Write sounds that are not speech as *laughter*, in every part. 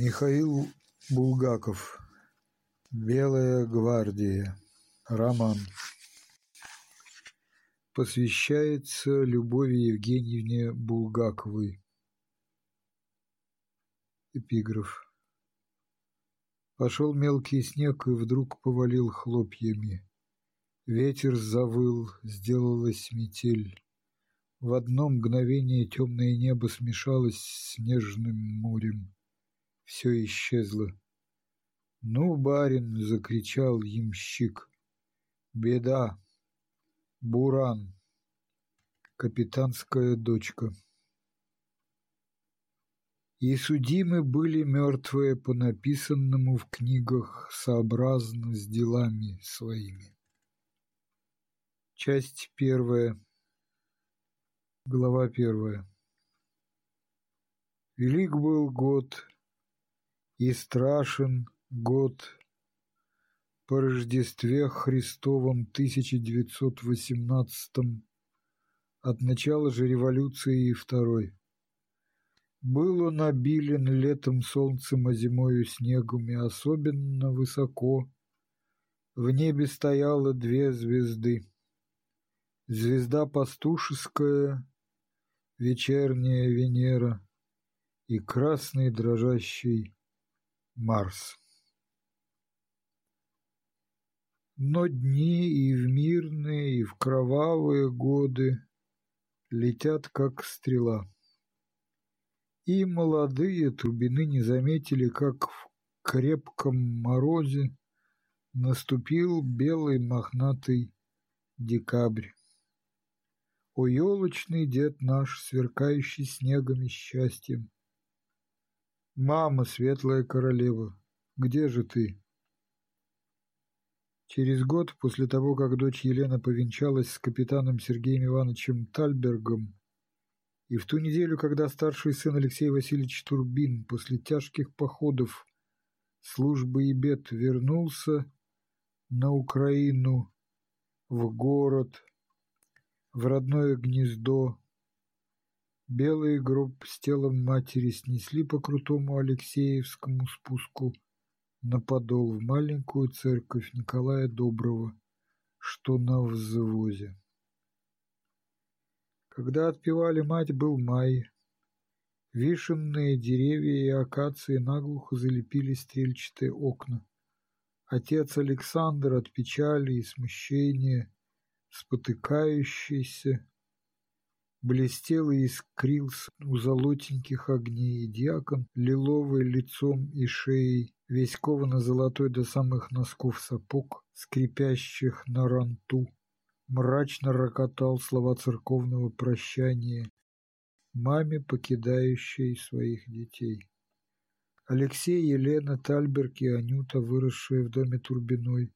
Михаил Булгаков. Белая гвардия. Роман. Посвящается Любови Евгеньевне Булгаковой. Эпиграф. Пошел мелкий снег и вдруг повалил хлопьями. Ветер завыл, сделалась метель. В одно мгновение темное небо смешалось с снежным морем все исчезло. «Ну, барин!» — закричал ямщик. «Беда! Буран! Капитанская дочка!» И судимы были мертвые по написанному в книгах сообразно с делами своими. Часть первая. Глава первая. Велик был год и страшен год по Рождестве Христовом 1918 от начала же революции и второй. Был он обилен летом солнцем, а зимою снегом, и особенно высоко. В небе стояло две звезды. Звезда пастушеская, вечерняя Венера, и красный дрожащий Марс. Но дни и в мирные, и в кровавые годы летят, как стрела. И молодые трубины не заметили, как в крепком морозе наступил белый мохнатый декабрь. О, елочный дед наш, сверкающий снегом и счастьем, «Мама, светлая королева, где же ты?» Через год, после того, как дочь Елена повенчалась с капитаном Сергеем Ивановичем Тальбергом, и в ту неделю, когда старший сын Алексей Васильевич Турбин после тяжких походов, службы и бед вернулся на Украину, в город, в родное гнездо, Белый гроб с телом матери снесли по крутому Алексеевскому спуску на подол в маленькую церковь Николая Доброго, что на взвозе. Когда отпевали мать, был май. Вишенные деревья и акации наглухо залепили стрельчатые окна. Отец Александр от печали и смущения, спотыкающийся, блестел и искрился у золотеньких огней, и дьякон, лиловый лицом и шеей, весь ковано-золотой до самых носков сапог, скрипящих на ранту, мрачно рокотал слова церковного прощания маме, покидающей своих детей. Алексей, Елена, Тальберг и Анюта, выросшие в доме Турбиной,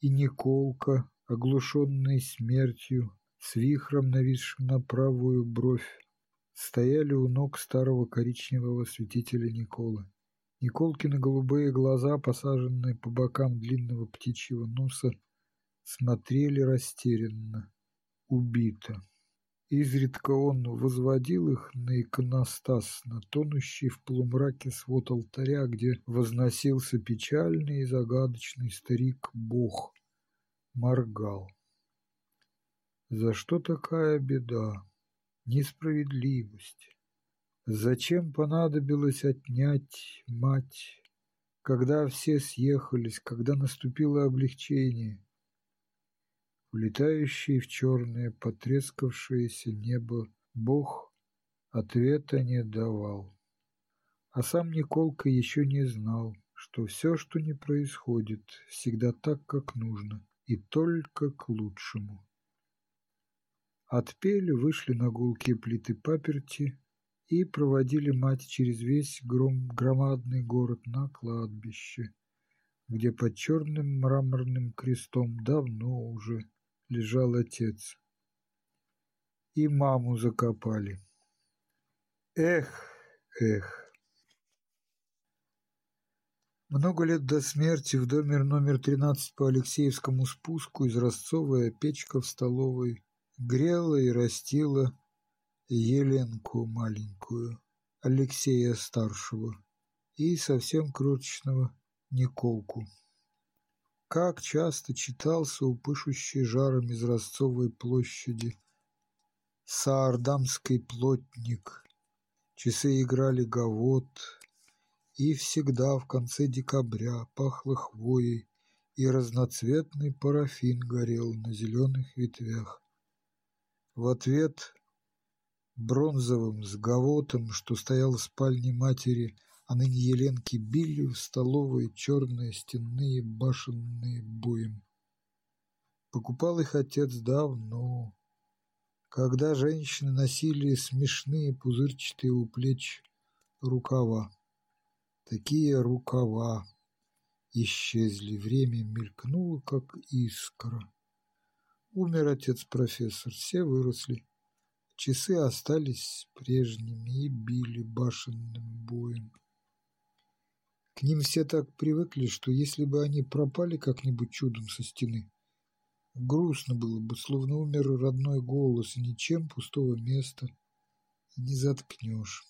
и Николка, оглушенный смертью, с вихром, нависшим на правую бровь, стояли у ног старого коричневого святителя Николы. Николкины голубые глаза, посаженные по бокам длинного птичьего носа, смотрели растерянно, убито. Изредка он возводил их на иконостас, на тонущий в полумраке свод алтаря, где возносился печальный и загадочный старик-бог, моргал. За что такая беда? Несправедливость. Зачем понадобилось отнять мать, когда все съехались, когда наступило облегчение? Улетающий в черное потрескавшееся небо Бог ответа не давал. А сам Николка еще не знал, что все, что не происходит, всегда так, как нужно, и только к лучшему. Отпели, вышли на гулкие плиты паперти и проводили мать через весь гром, громадный город на кладбище, где под черным мраморным крестом давно уже лежал отец. И маму закопали. Эх, эх. Много лет до смерти в доме номер 13 по Алексеевскому спуску изразцовая печка в столовой грела и растила Еленку маленькую, Алексея старшего, и совсем крошечного Николку. Как часто читался у пышущей жаром из площади Саардамский плотник. Часы играли гавот, и всегда в конце декабря пахло хвоей, и разноцветный парафин горел на зеленых ветвях. В ответ бронзовым с гавотом, что стоял в спальне матери, а ныне Еленки били в столовой черные стенные башенные боем. Покупал их отец давно, когда женщины носили смешные пузырчатые у плеч рукава. Такие рукава исчезли, время мелькнуло, как искра. Умер отец-профессор, все выросли. Часы остались прежними и били башенным боем. К ним все так привыкли, что если бы они пропали как-нибудь чудом со стены, грустно было бы, словно умер родной голос, и ничем пустого места не заткнешь.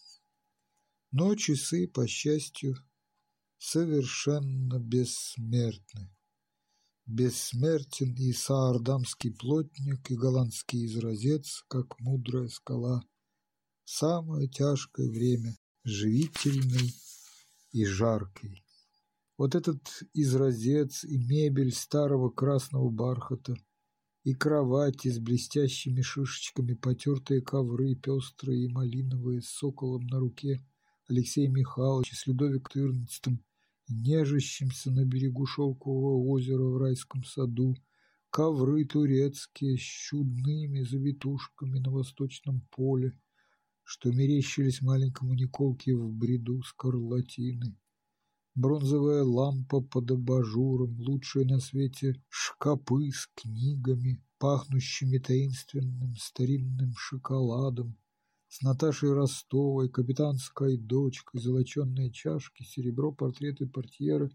Но часы, по счастью, совершенно бессмертны. Бессмертен и саардамский плотник, и голландский изразец, как мудрая скала. Самое тяжкое время, живительный и жаркий. Вот этот изразец и мебель старого красного бархата, и кровати с блестящими шишечками, потертые ковры, пестрые и малиновые, с соколом на руке Алексея Михайловича, с Людовик XIV, нежащимся на берегу шелкового озера в райском саду, ковры турецкие с чудными завитушками на восточном поле, что мерещились маленькому Николке в бреду скарлатины. Бронзовая лампа под абажуром, лучшие на свете шкапы с книгами, пахнущими таинственным старинным шоколадом, с Наташей Ростовой, капитанской дочкой, золоченные чашки, серебро, портреты портьеры.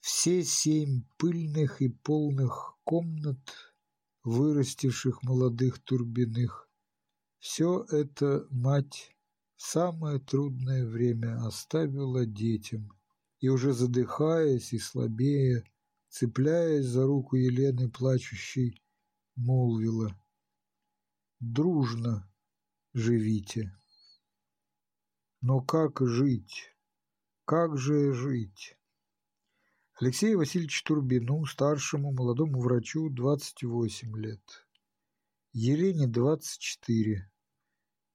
Все семь пыльных и полных комнат, вырастивших молодых турбиных, все это мать в самое трудное время оставила детям, и уже задыхаясь и слабее, цепляясь за руку Елены плачущей, молвила «Дружно живите». Но как жить? Как же жить? Алексею Васильевичу Турбину, старшему молодому врачу, 28 лет. Елене 24.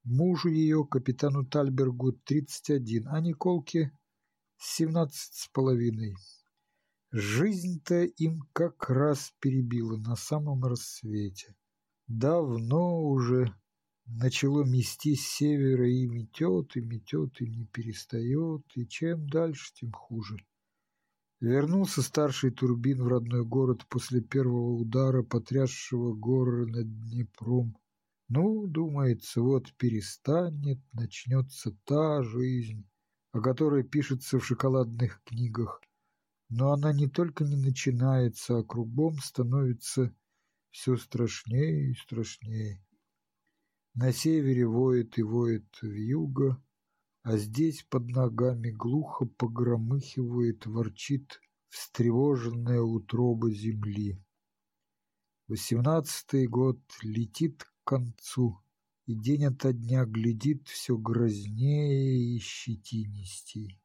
Мужу ее, капитану Тальбергу, 31, а Николке семнадцать с половиной. Жизнь-то им как раз перебила на самом рассвете. Давно уже начало мести с севера и метет, и метет, и не перестает, и чем дальше, тем хуже. Вернулся старший Турбин в родной город после первого удара, потрясшего горы над Днепром. Ну, думается, вот перестанет, начнется та жизнь, о которой пишется в шоколадных книгах. Но она не только не начинается, а кругом становится все страшнее и страшнее. На севере воет и воет вьюга, а здесь под ногами глухо погромыхивает, ворчит встревоженная утроба земли. Восемнадцатый год летит к концу, и день ото дня глядит все грознее и щетинистей.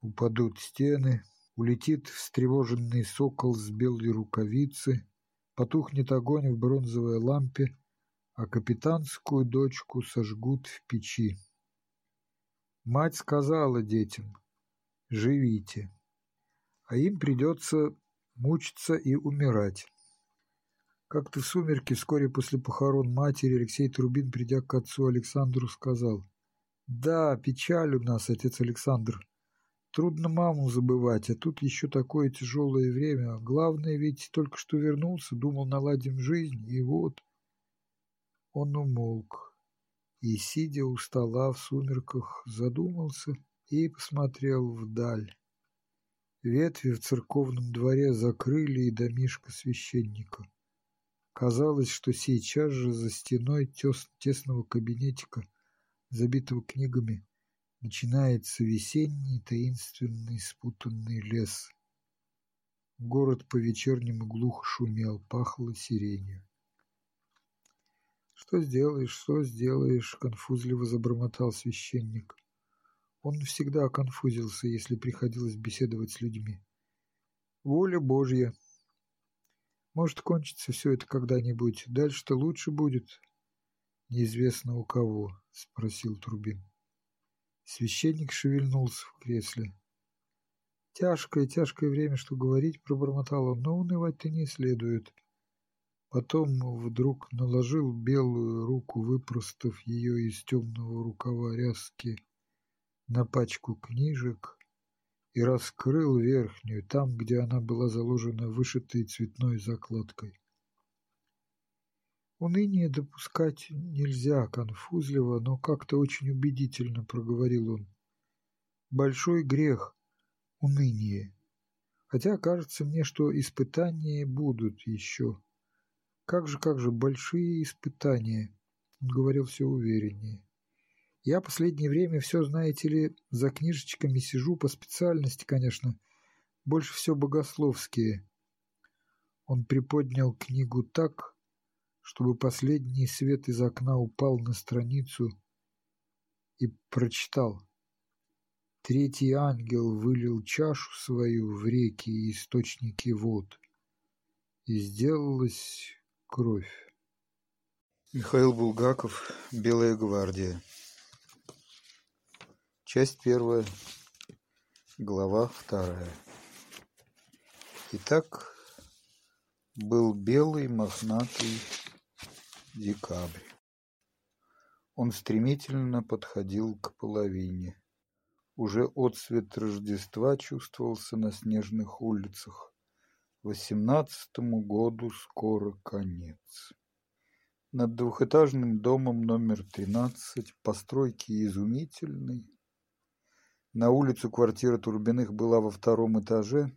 Упадут стены, улетит встревоженный сокол с белой рукавицы, потухнет огонь в бронзовой лампе, а капитанскую дочку сожгут в печи. Мать сказала детям «Живите», а им придется мучиться и умирать. Как-то в сумерки, вскоре после похорон матери, Алексей Трубин, придя к отцу Александру, сказал, «Да, печаль у нас, отец Александр. Трудно маму забывать, а тут еще такое тяжелое время. Главное, ведь только что вернулся, думал, наладим жизнь, и вот...» Он умолк и, сидя у стола в сумерках, задумался и посмотрел вдаль. Ветви в церковном дворе закрыли и домишко священника. Казалось, что сейчас же за стеной тес тесного кабинетика, забитого книгами, Начинается весенний, таинственный, спутанный лес. Город по-вечернему глухо шумел, пахло сиренью. «Что сделаешь, что сделаешь?» — конфузливо забормотал священник. Он всегда конфузился, если приходилось беседовать с людьми. «Воля Божья!» Может, кончится все это когда-нибудь. Дальше-то лучше будет. Неизвестно у кого, спросил Трубин. Священник шевельнулся в кресле. Тяжкое, тяжкое время, что говорить, пробормотал он, но унывать-то не следует. Потом вдруг наложил белую руку, выпростав ее из темного рукава ряски на пачку книжек и раскрыл верхнюю, там, где она была заложена вышитой цветной закладкой. Уныние допускать нельзя, конфузливо, но как-то очень убедительно проговорил он. Большой грех — уныние. Хотя кажется мне, что испытания будут еще. Как же, как же, большие испытания, он говорил все увереннее. Я последнее время все, знаете ли, за книжечками сижу по специальности, конечно, больше все богословские. Он приподнял книгу так, чтобы последний свет из окна упал на страницу и прочитал. Третий ангел вылил чашу свою в реки и источники вод, и сделалась кровь. Михаил Булгаков «Белая гвардия» Часть первая, глава вторая. Итак, был белый мохнатый декабрь. Он стремительно подходил к половине. Уже отсвет Рождества чувствовался на снежных улицах. Восемнадцатому году скоро конец. Над двухэтажным домом номер тринадцать постройки изумительной, на улицу квартира Турбиных была во втором этаже,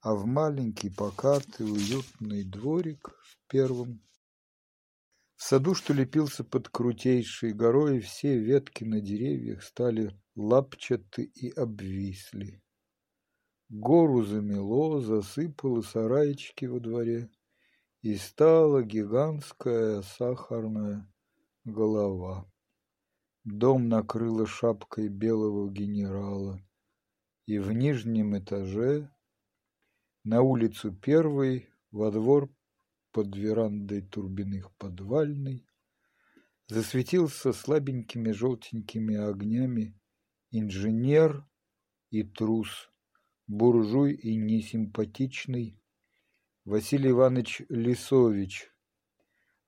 а в маленький, покатый, уютный дворик в первом. В саду, что лепился под крутейшей горой, все ветки на деревьях стали лапчаты и обвисли. Гору замело, засыпало сарайчики во дворе, и стала гигантская сахарная голова. Дом накрыло шапкой белого генерала, и в нижнем этаже, на улицу первой, во двор под верандой турбиных подвальной, засветился слабенькими желтенькими огнями инженер и трус, буржуй и несимпатичный Василий Иванович Лисович,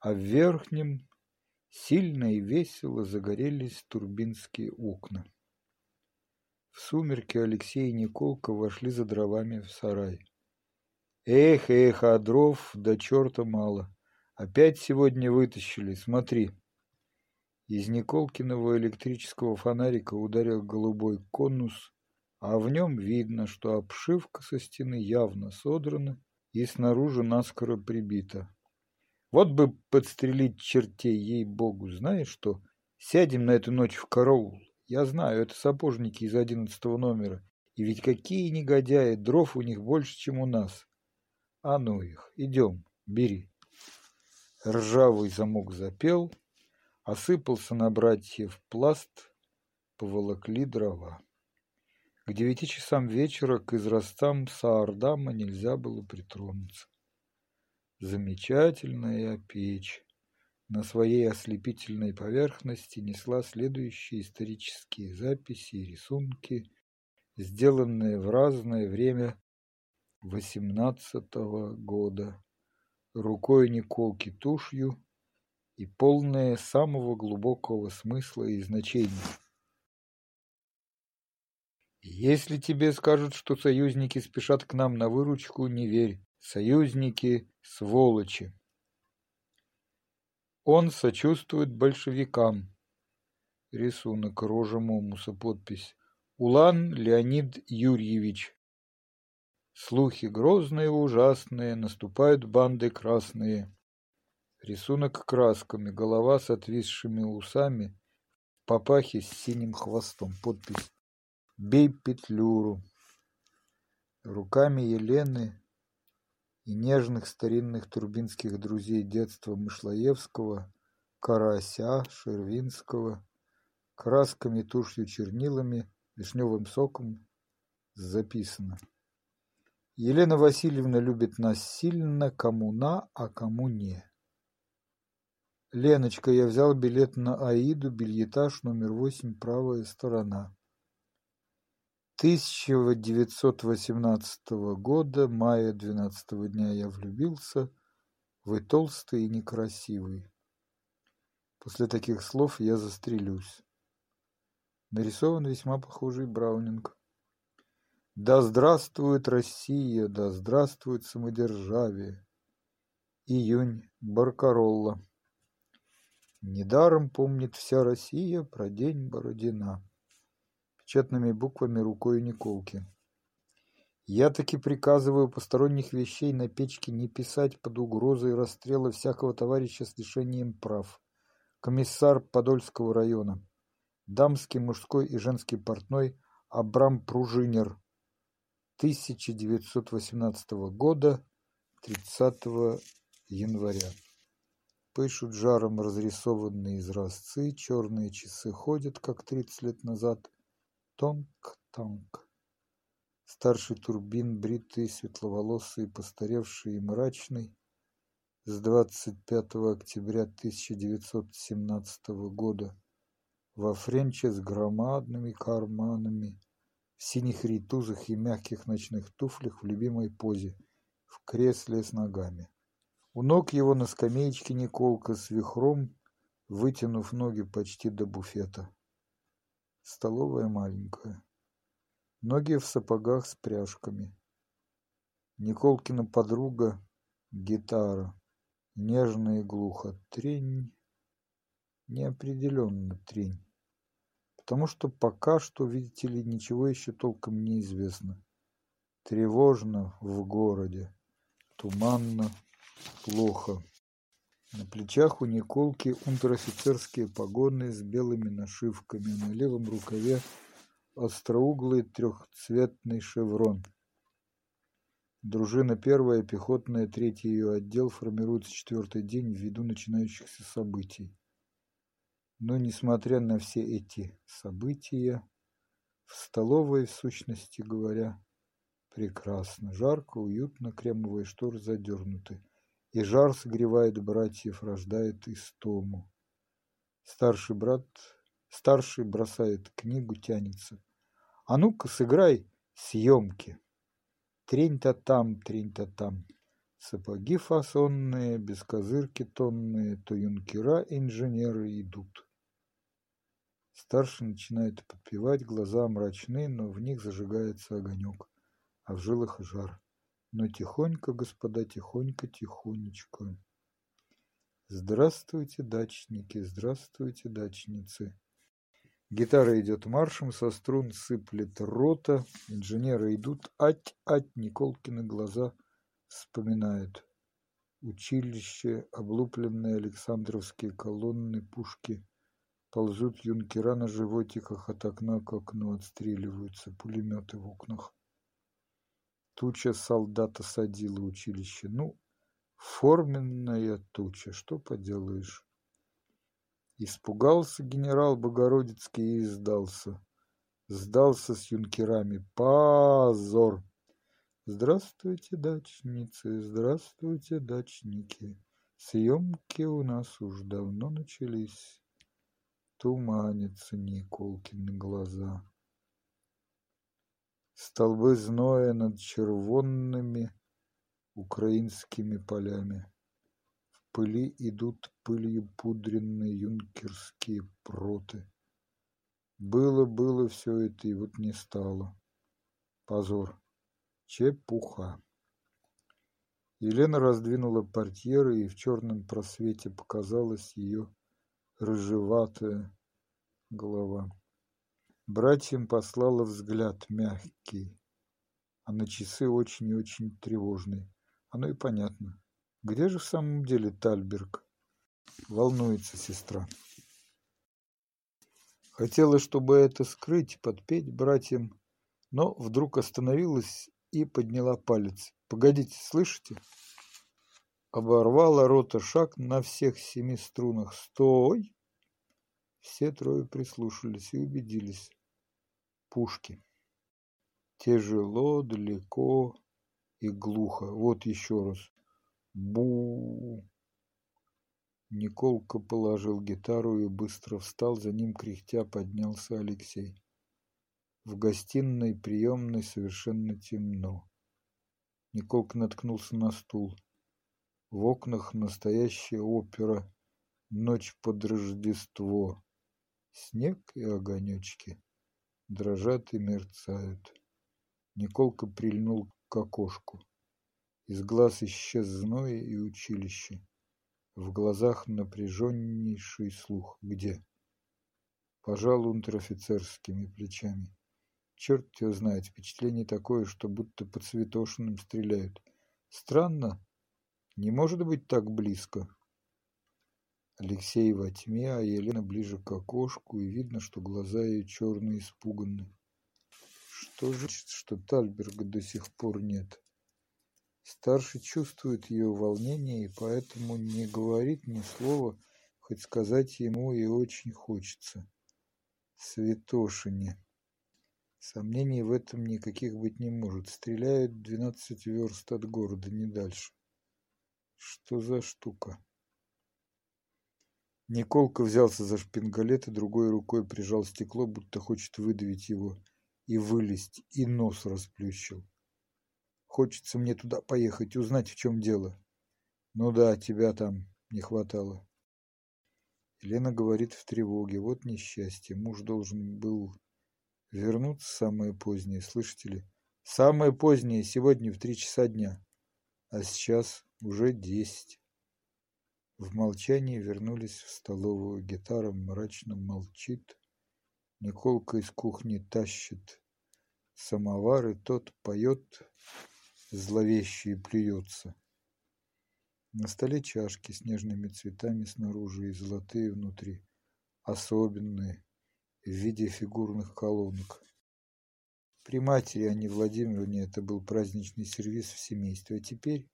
а в верхнем Сильно и весело загорелись турбинские окна. В сумерки Алексей и Николка вошли за дровами в сарай. Эх, эх, а дров до черта мало. Опять сегодня вытащили, смотри. Из Николкиного электрического фонарика ударил голубой конус, а в нем видно, что обшивка со стены явно содрана и снаружи наскоро прибита. Вот бы подстрелить чертей, ей-богу, знаешь что? Сядем на эту ночь в караул. Я знаю, это сапожники из одиннадцатого номера. И ведь какие негодяи, дров у них больше, чем у нас. А ну их, идем, бери. Ржавый замок запел, осыпался на братьев пласт, поволокли дрова. К девяти часам вечера к израстам Саардама нельзя было притронуться. Замечательная печь на своей ослепительной поверхности несла следующие исторические записи и рисунки, сделанные в разное время восемнадцатого года рукой Николки тушью и полные самого глубокого смысла и значения. Если тебе скажут, что союзники спешат к нам на выручку, не верь. Союзники – сволочи. Он сочувствует большевикам. Рисунок рожа Момуса, подпись. Улан Леонид Юрьевич. Слухи грозные ужасные, наступают банды красные. Рисунок красками, голова с отвисшими усами, папахе с синим хвостом. Подпись «Бей петлюру». Руками Елены и нежных старинных турбинских друзей детства Мышлоевского, Карася, Шервинского, красками, тушью, чернилами, вишневым соком записано. Елена Васильевна любит нас сильно, кому на, а кому не. Леночка, я взял билет на Аиду, бельетаж номер восемь, правая сторона. 1918 года, мая 12 дня я влюбился, вы толстый и некрасивый. После таких слов я застрелюсь. Нарисован весьма похожий Браунинг. Да здравствует Россия, да здравствует самодержавие. Июнь. Баркаролла. Недаром помнит вся Россия про день Бородина. Печатными буквами рукой Николки. Я таки приказываю посторонних вещей на печке не писать под угрозой расстрела всякого товарища с лишением прав. Комиссар Подольского района. Дамский, мужской и женский портной Абрам Пружинер. 1918 года, 30 января. Пышут жаром разрисованные изразцы, черные часы ходят, как тридцать лет назад. Тонк-танк. Старший турбин, бритый, светловолосый, постаревший и мрачный, с 25 октября 1917 года во френче с громадными карманами, в синих ритузах и мягких ночных туфлях в любимой позе, в кресле с ногами. У ног его на скамеечке Николка с вихром, вытянув ноги почти до буфета. Столовая маленькая. Ноги в сапогах с пряжками. Николкина подруга — гитара. Нежно и глухо. Трень. Неопределенно трень потому что пока что, видите ли, ничего еще толком не известно. Тревожно в городе, туманно, плохо. На плечах у Николки унтер-офицерские погоны с белыми нашивками, на левом рукаве остроуглый трехцветный шеврон. Дружина первая, пехотная, третий ее отдел формируется четвертый день ввиду начинающихся событий. Но, несмотря на все эти события, в столовой, в сущности говоря, прекрасно, жарко, уютно, кремовые шторы задернуты, и жар согревает братьев, рождает истому. Старший брат, старший бросает книгу, тянется. А ну-ка, сыграй съемки. Трень-то там, трень-то там. Сапоги фасонные, без козырки тонные, то юнкера инженеры идут. Старший начинает подпевать, глаза мрачны, но в них зажигается огонек, а в жилах жар. Но тихонько, господа, тихонько, тихонечко. Здравствуйте, дачники, здравствуйте, дачницы. Гитара идет маршем, со струн сыплет рота, инженеры идут, ать-ать, Николкины глаза вспоминают. Училище, облупленные Александровские колонны, пушки. Ползут юнкера на животиках от окна к окну, отстреливаются пулеметы в окнах. Туча солдата садила училище. Ну, форменная туча, что поделаешь. Испугался генерал Богородицкий и сдался. Сдался с юнкерами. Позор! Здравствуйте, дачницы, здравствуйте, дачники. Съемки у нас уж давно начались. Туманятся Николкины глаза. Столбы зноя над червонными украинскими полями. В пыли идут пылью пудренные юнкерские проты. Было, было все это, и вот не стало. Позор. Чепуха. Елена раздвинула портьеры, и в черном просвете показалась ее рыжеватая голова. Братьям послала взгляд мягкий, а на часы очень и очень тревожный. Оно и понятно. Где же в самом деле Тальберг? Волнуется сестра. Хотела, чтобы это скрыть, подпеть братьям, но вдруг остановилась и подняла палец. «Погодите, слышите?» Оборвала рота шаг на всех семи струнах. «Стой!» Все трое прислушались и убедились. Пушки. Тяжело, далеко и глухо. Вот еще раз. Бу. Николка положил гитару и быстро встал, за ним кряхтя поднялся Алексей. В гостиной приемной совершенно темно. Николка наткнулся на стул. В окнах настоящая опера «Ночь под Рождество». Снег и огонечки дрожат и мерцают. Николка прильнул к окошку. Из глаз исчез зной и училище. В глазах напряженнейший слух. Где? Пожал унтер-офицерскими плечами. Черт его знает, впечатление такое, что будто по Цветошиным стреляют. Странно, не может быть так близко. Алексей во тьме, а Елена ближе к окошку, и видно, что глаза ее черные испуганны. Что же, что Тальберга до сих пор нет? Старший чувствует ее волнение и поэтому не говорит ни слова, хоть сказать ему и очень хочется. Святошине. Сомнений в этом никаких быть не может. Стреляют двенадцать верст от города, не дальше. Что за штука? Николка взялся за шпингалет и другой рукой прижал стекло, будто хочет выдавить его и вылезть, и нос расплющил. Хочется мне туда поехать, узнать, в чем дело. Ну да, тебя там не хватало. Елена говорит в тревоге. Вот несчастье. Муж должен был вернуться самое позднее, слышите ли? Самое позднее, сегодня в три часа дня. А сейчас уже десять. В молчании вернулись в столовую. Гитара мрачно молчит. Николка из кухни тащит самовар, и тот поет зловеще и плюется. На столе чашки с нежными цветами снаружи и золотые внутри, особенные, в виде фигурных колонок. При матери Анне Владимировне это был праздничный сервиз в семействе, а теперь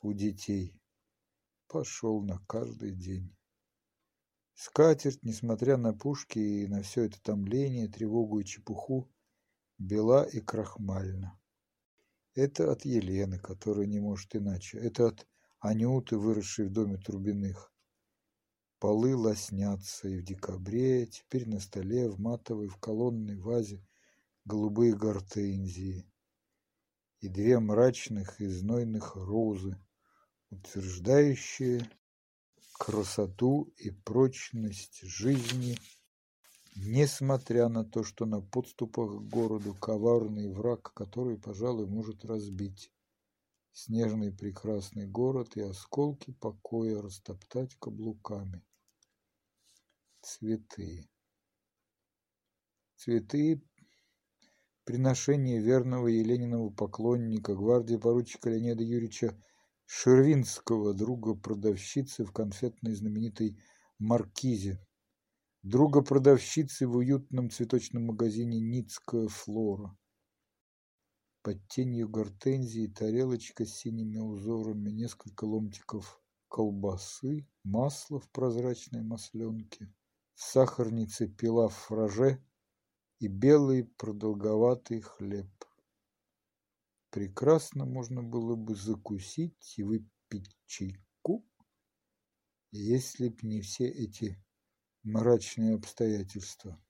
у детей пошел на каждый день. Скатерть, несмотря на пушки и на все это томление, тревогу и чепуху, бела и крахмальна. Это от Елены, которая не может иначе. Это от Анюты, выросшей в доме Трубиных. Полы лоснятся и в декабре, теперь на столе, в матовой, в колонной вазе, голубые гортензии и две мрачных и знойных розы, утверждающие красоту и прочность жизни Несмотря на то, что на подступах к городу коварный враг, который, пожалуй, может разбить снежный прекрасный город и осколки покоя растоптать каблуками. Цветы. Цветы – приношение верного Елениного поклонника, гвардии поручика Леонида Юрьевича Шервинского, друга продавщицы в конфетной знаменитой «Маркизе», друга продавщицы в уютном цветочном магазине «Ницкая флора». Под тенью гортензии тарелочка с синими узорами, несколько ломтиков колбасы, масло в прозрачной масленке, в сахарнице пила фраже и белый продолговатый хлеб. Прекрасно можно было бы закусить и выпить чайку, если б не все эти мрачные обстоятельства.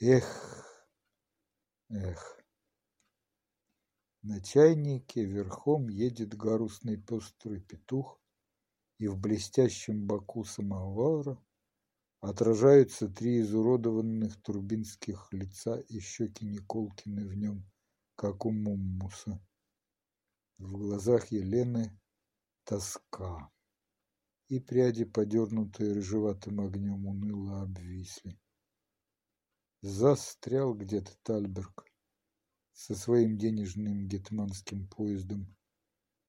Эх, эх. На чайнике верхом едет грустный пестрый петух, и в блестящем боку самовара отражаются три изуродованных турбинских лица и щеки Николкины в нем, как у муммуса. В глазах Елены тоска и пряди, подернутые рыжеватым огнем, уныло обвисли. Застрял где-то Тальберг со своим денежным гетманским поездом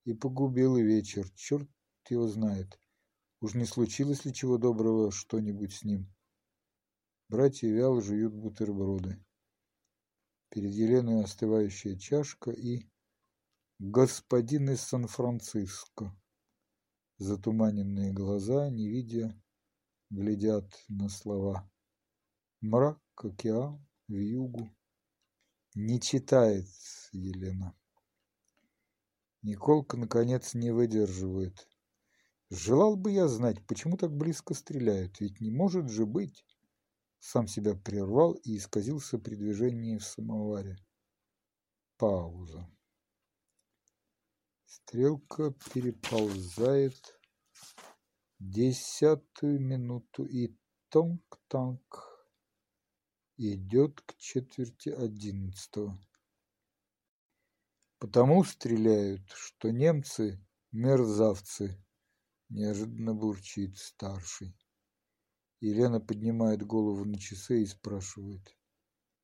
и погубил вечер. Черт его знает, уж не случилось ли чего доброго что-нибудь с ним. Братья вяло жуют бутерброды. Перед Еленой остывающая чашка и господин из Сан-Франциско. Затуманенные глаза, не видя, глядят на слова. Мрак, океан, вьюгу. Не читает Елена. Николка, наконец, не выдерживает. Желал бы я знать, почему так близко стреляют, ведь не может же быть. Сам себя прервал и исказился при движении в самоваре. Пауза. Стрелка переползает десятую минуту и тонк-танк идет к четверти одиннадцатого. Потому стреляют, что немцы мерзавцы, неожиданно бурчит старший. Елена поднимает голову на часы и спрашивает.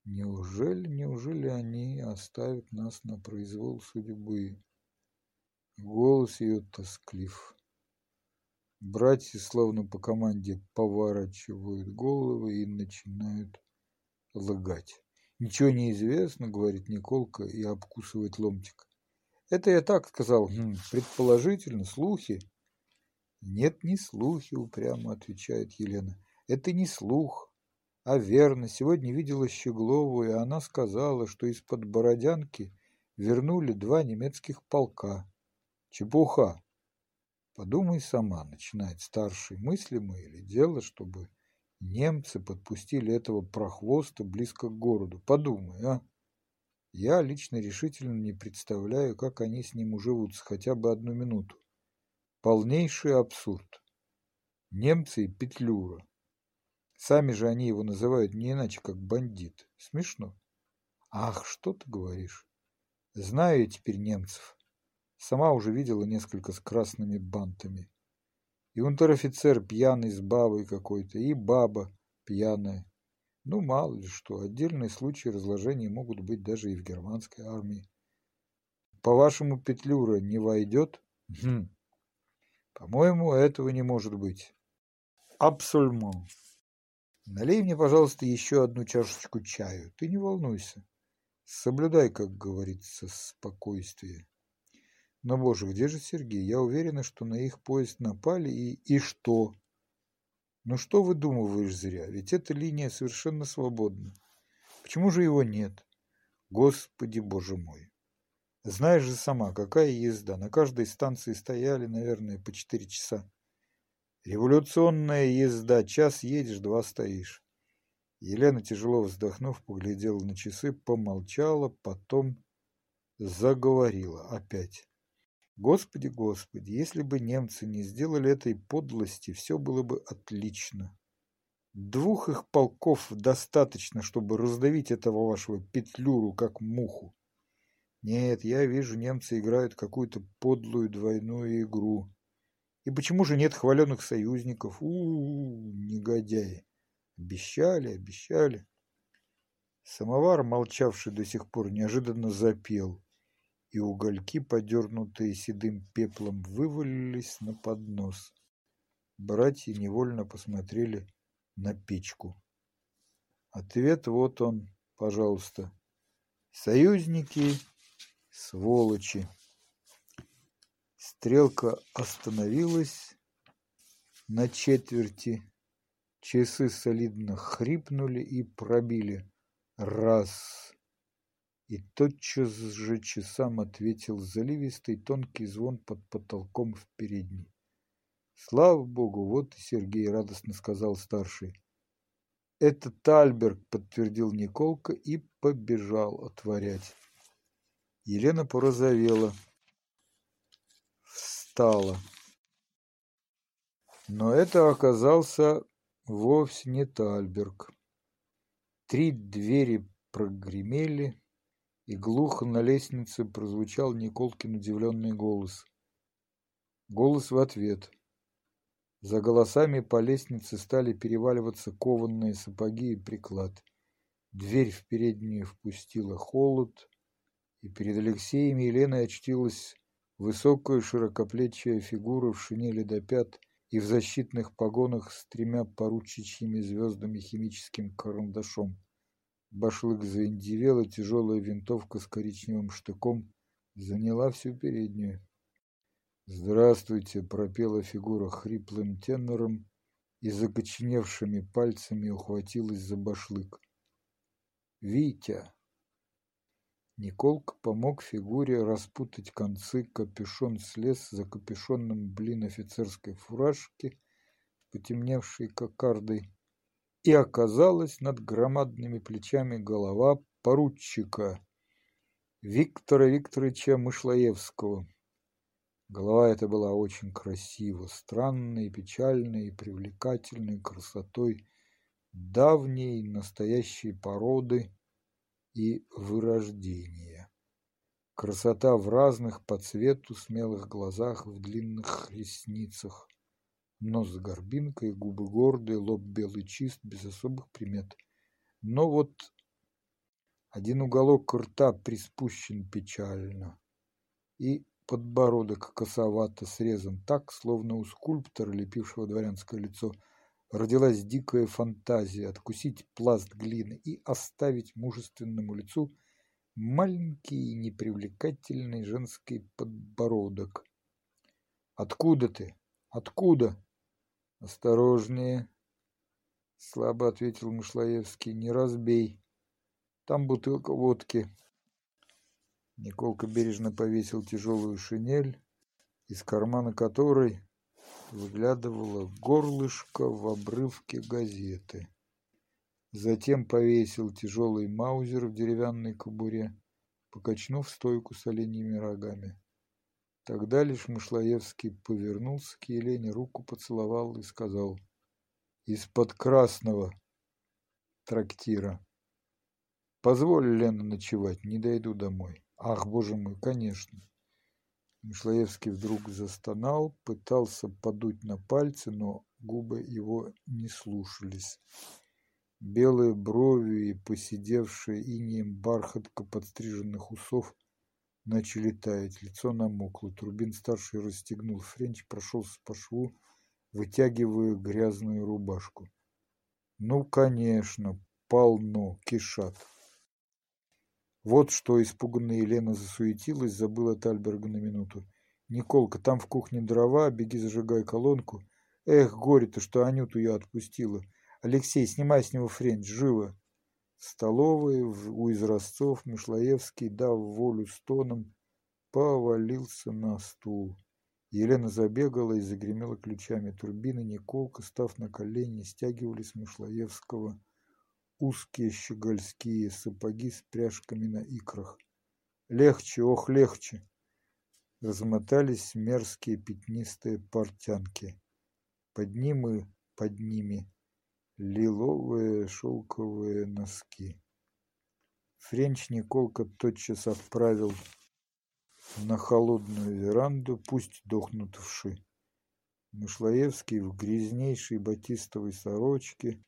Неужели, неужели они оставят нас на произвол судьбы? Голос ее тосклив. Братья, словно по команде, поворачивают головы и начинают лгать. «Ничего не известно», — говорит Николка и обкусывает ломтик. «Это я так сказал, хм, предположительно, слухи». «Нет, не слухи», — упрямо отвечает Елена. Это не слух, а верно. Сегодня видела Щеглову, и она сказала, что из-под Бородянки вернули два немецких полка. Чепуха. Подумай сама, начинает старший, мыслимо или дело, чтобы немцы подпустили этого прохвоста близко к городу. Подумай, а? Я лично решительно не представляю, как они с ним уживутся хотя бы одну минуту. Полнейший абсурд. Немцы и Петлюра. Сами же они его называют не иначе, как бандит. Смешно. Ах, что ты говоришь? Знаю я теперь немцев. Сама уже видела несколько с красными бантами. И унтер-офицер пьяный с бабой какой-то, и баба пьяная. Ну, мало ли что, отдельные случаи разложения могут быть даже и в германской армии. По-вашему, Петлюра не войдет? Хм. По-моему, этого не может быть. Абсолютно. Налей мне, пожалуйста, еще одну чашечку чаю. Ты не волнуйся. Соблюдай, как говорится, спокойствие. Но, боже, где же Сергей? Я уверена, что на их поезд напали и... И что? Ну что выдумываешь зря? Ведь эта линия совершенно свободна. Почему же его нет? Господи, боже мой. Знаешь же сама, какая езда. На каждой станции стояли, наверное, по четыре часа. Революционная езда. Час едешь, два стоишь. Елена, тяжело вздохнув, поглядела на часы, помолчала, потом заговорила опять. Господи, Господи, если бы немцы не сделали этой подлости, все было бы отлично. Двух их полков достаточно, чтобы раздавить этого вашего петлюру, как муху. Нет, я вижу, немцы играют какую-то подлую двойную игру. И почему же нет хваленных союзников? У, -у, -у негодяи. Обещали, обещали. Самовар, молчавший до сих пор, неожиданно запел, и угольки, подернутые седым пеплом, вывалились на поднос. Братья невольно посмотрели на печку. Ответ вот он, пожалуйста. Союзники, сволочи. Стрелка остановилась на четверти. Часы солидно хрипнули и пробили. Раз. И тотчас же часам ответил заливистый тонкий звон под потолком в передней. Слава богу, вот и Сергей радостно сказал старший. Это Тальберг, подтвердил Николка и побежал отворять. Елена порозовела стало. Но это оказался вовсе не Тальберг. Три двери прогремели, и глухо на лестнице прозвучал Николкин удивленный голос. Голос в ответ. За голосами по лестнице стали переваливаться кованные сапоги и приклад. Дверь в переднюю впустила холод, и перед Алексеем и Еленой очтилась Высокая широкоплечья фигура в шинели до пят и в защитных погонах с тремя поручичьими звездами химическим карандашом. Башлык заиндивела, тяжелая винтовка с коричневым штыком заняла всю переднюю. «Здравствуйте!» — пропела фигура хриплым тенором и закоченевшими пальцами ухватилась за башлык. «Витя!» Николка помог фигуре распутать концы, капюшон слез за капюшоном блин офицерской фуражки, потемневшей кокардой, и оказалась над громадными плечами голова поручика Виктора Викторовича Мышлоевского. Голова эта была очень красива, странной, печальной и привлекательной красотой давней настоящей породы и вырождения. Красота в разных по цвету смелых глазах, в длинных ресницах. Нос с горбинкой, губы гордые, лоб белый чист, без особых примет. Но вот один уголок рта приспущен печально, и подбородок косовато срезан так, словно у скульптора, лепившего дворянское лицо, родилась дикая фантазия откусить пласт глины и оставить мужественному лицу маленький непривлекательный женский подбородок. «Откуда ты? Откуда?» «Осторожнее!» — слабо ответил Мышлоевский. «Не разбей. Там бутылка водки». Николка бережно повесил тяжелую шинель, из кармана которой выглядывало горлышко в обрывке газеты. Затем повесил тяжелый маузер в деревянной кобуре, покачнув стойку с оленьими рогами. Тогда лишь Мышлоевский повернулся к Елене, руку поцеловал и сказал «Из-под красного трактира. Позволь, Лена, ночевать, не дойду домой. Ах, боже мой, конечно. Мишлаевский вдруг застонал, пытался подуть на пальцы, но губы его не слушались. Белые брови и посидевшие инеем бархатка подстриженных усов начали таять, лицо намокло. Трубин-старший расстегнул френч, прошелся по шву, вытягивая грязную рубашку. Ну, конечно, полно, кишат. Вот что испуганная Елена засуетилась, забыла Тальберга на минуту. «Николка, там в кухне дрова, беги зажигай колонку. Эх, горе-то, что Анюту я отпустила. Алексей, снимай с него френч, живо!» Столовой у изразцов Мышлоевский, дав волю стонам, повалился на стул. Елена забегала и загремела ключами. Турбины Николка, став на колени, стягивали с Мышлоевского узкие щегольские сапоги с пряжками на икрах. Легче, ох, легче! Размотались мерзкие пятнистые портянки. Под ним и под ними лиловые шелковые носки. Френч Николка тотчас отправил на холодную веранду, пусть дохнут вши. Мышлоевский в грязнейшей батистовой сорочке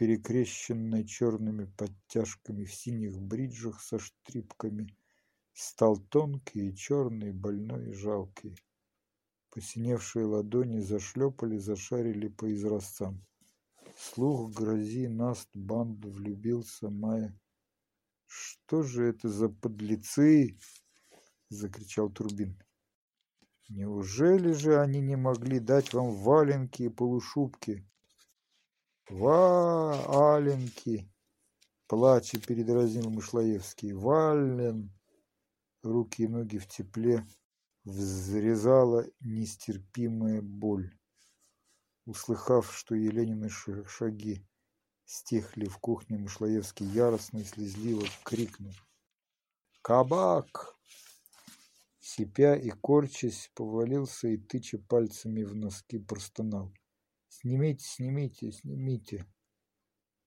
перекрещенной черными подтяжками в синих бриджах со штрипками, стал тонкий и черный, больной и жалкий. Посиневшие ладони зашлепали, зашарили по изразцам. Слух грози наст банд влюбился Майя. «Что же это за подлецы?» — закричал Турбин. «Неужели же они не могли дать вам валенки и полушубки?» Ва, Аленьки! Плача передразнил Мышлоевский. Вален! Руки и ноги в тепле взрезала нестерпимая боль. Услыхав, что Еленины шаги стихли в кухне, Мышлоевский яростно и слезливо крикнул. «Кабак!» Сипя и корчась, повалился и, тыча пальцами в носки, простонал. Снимите, снимите, снимите.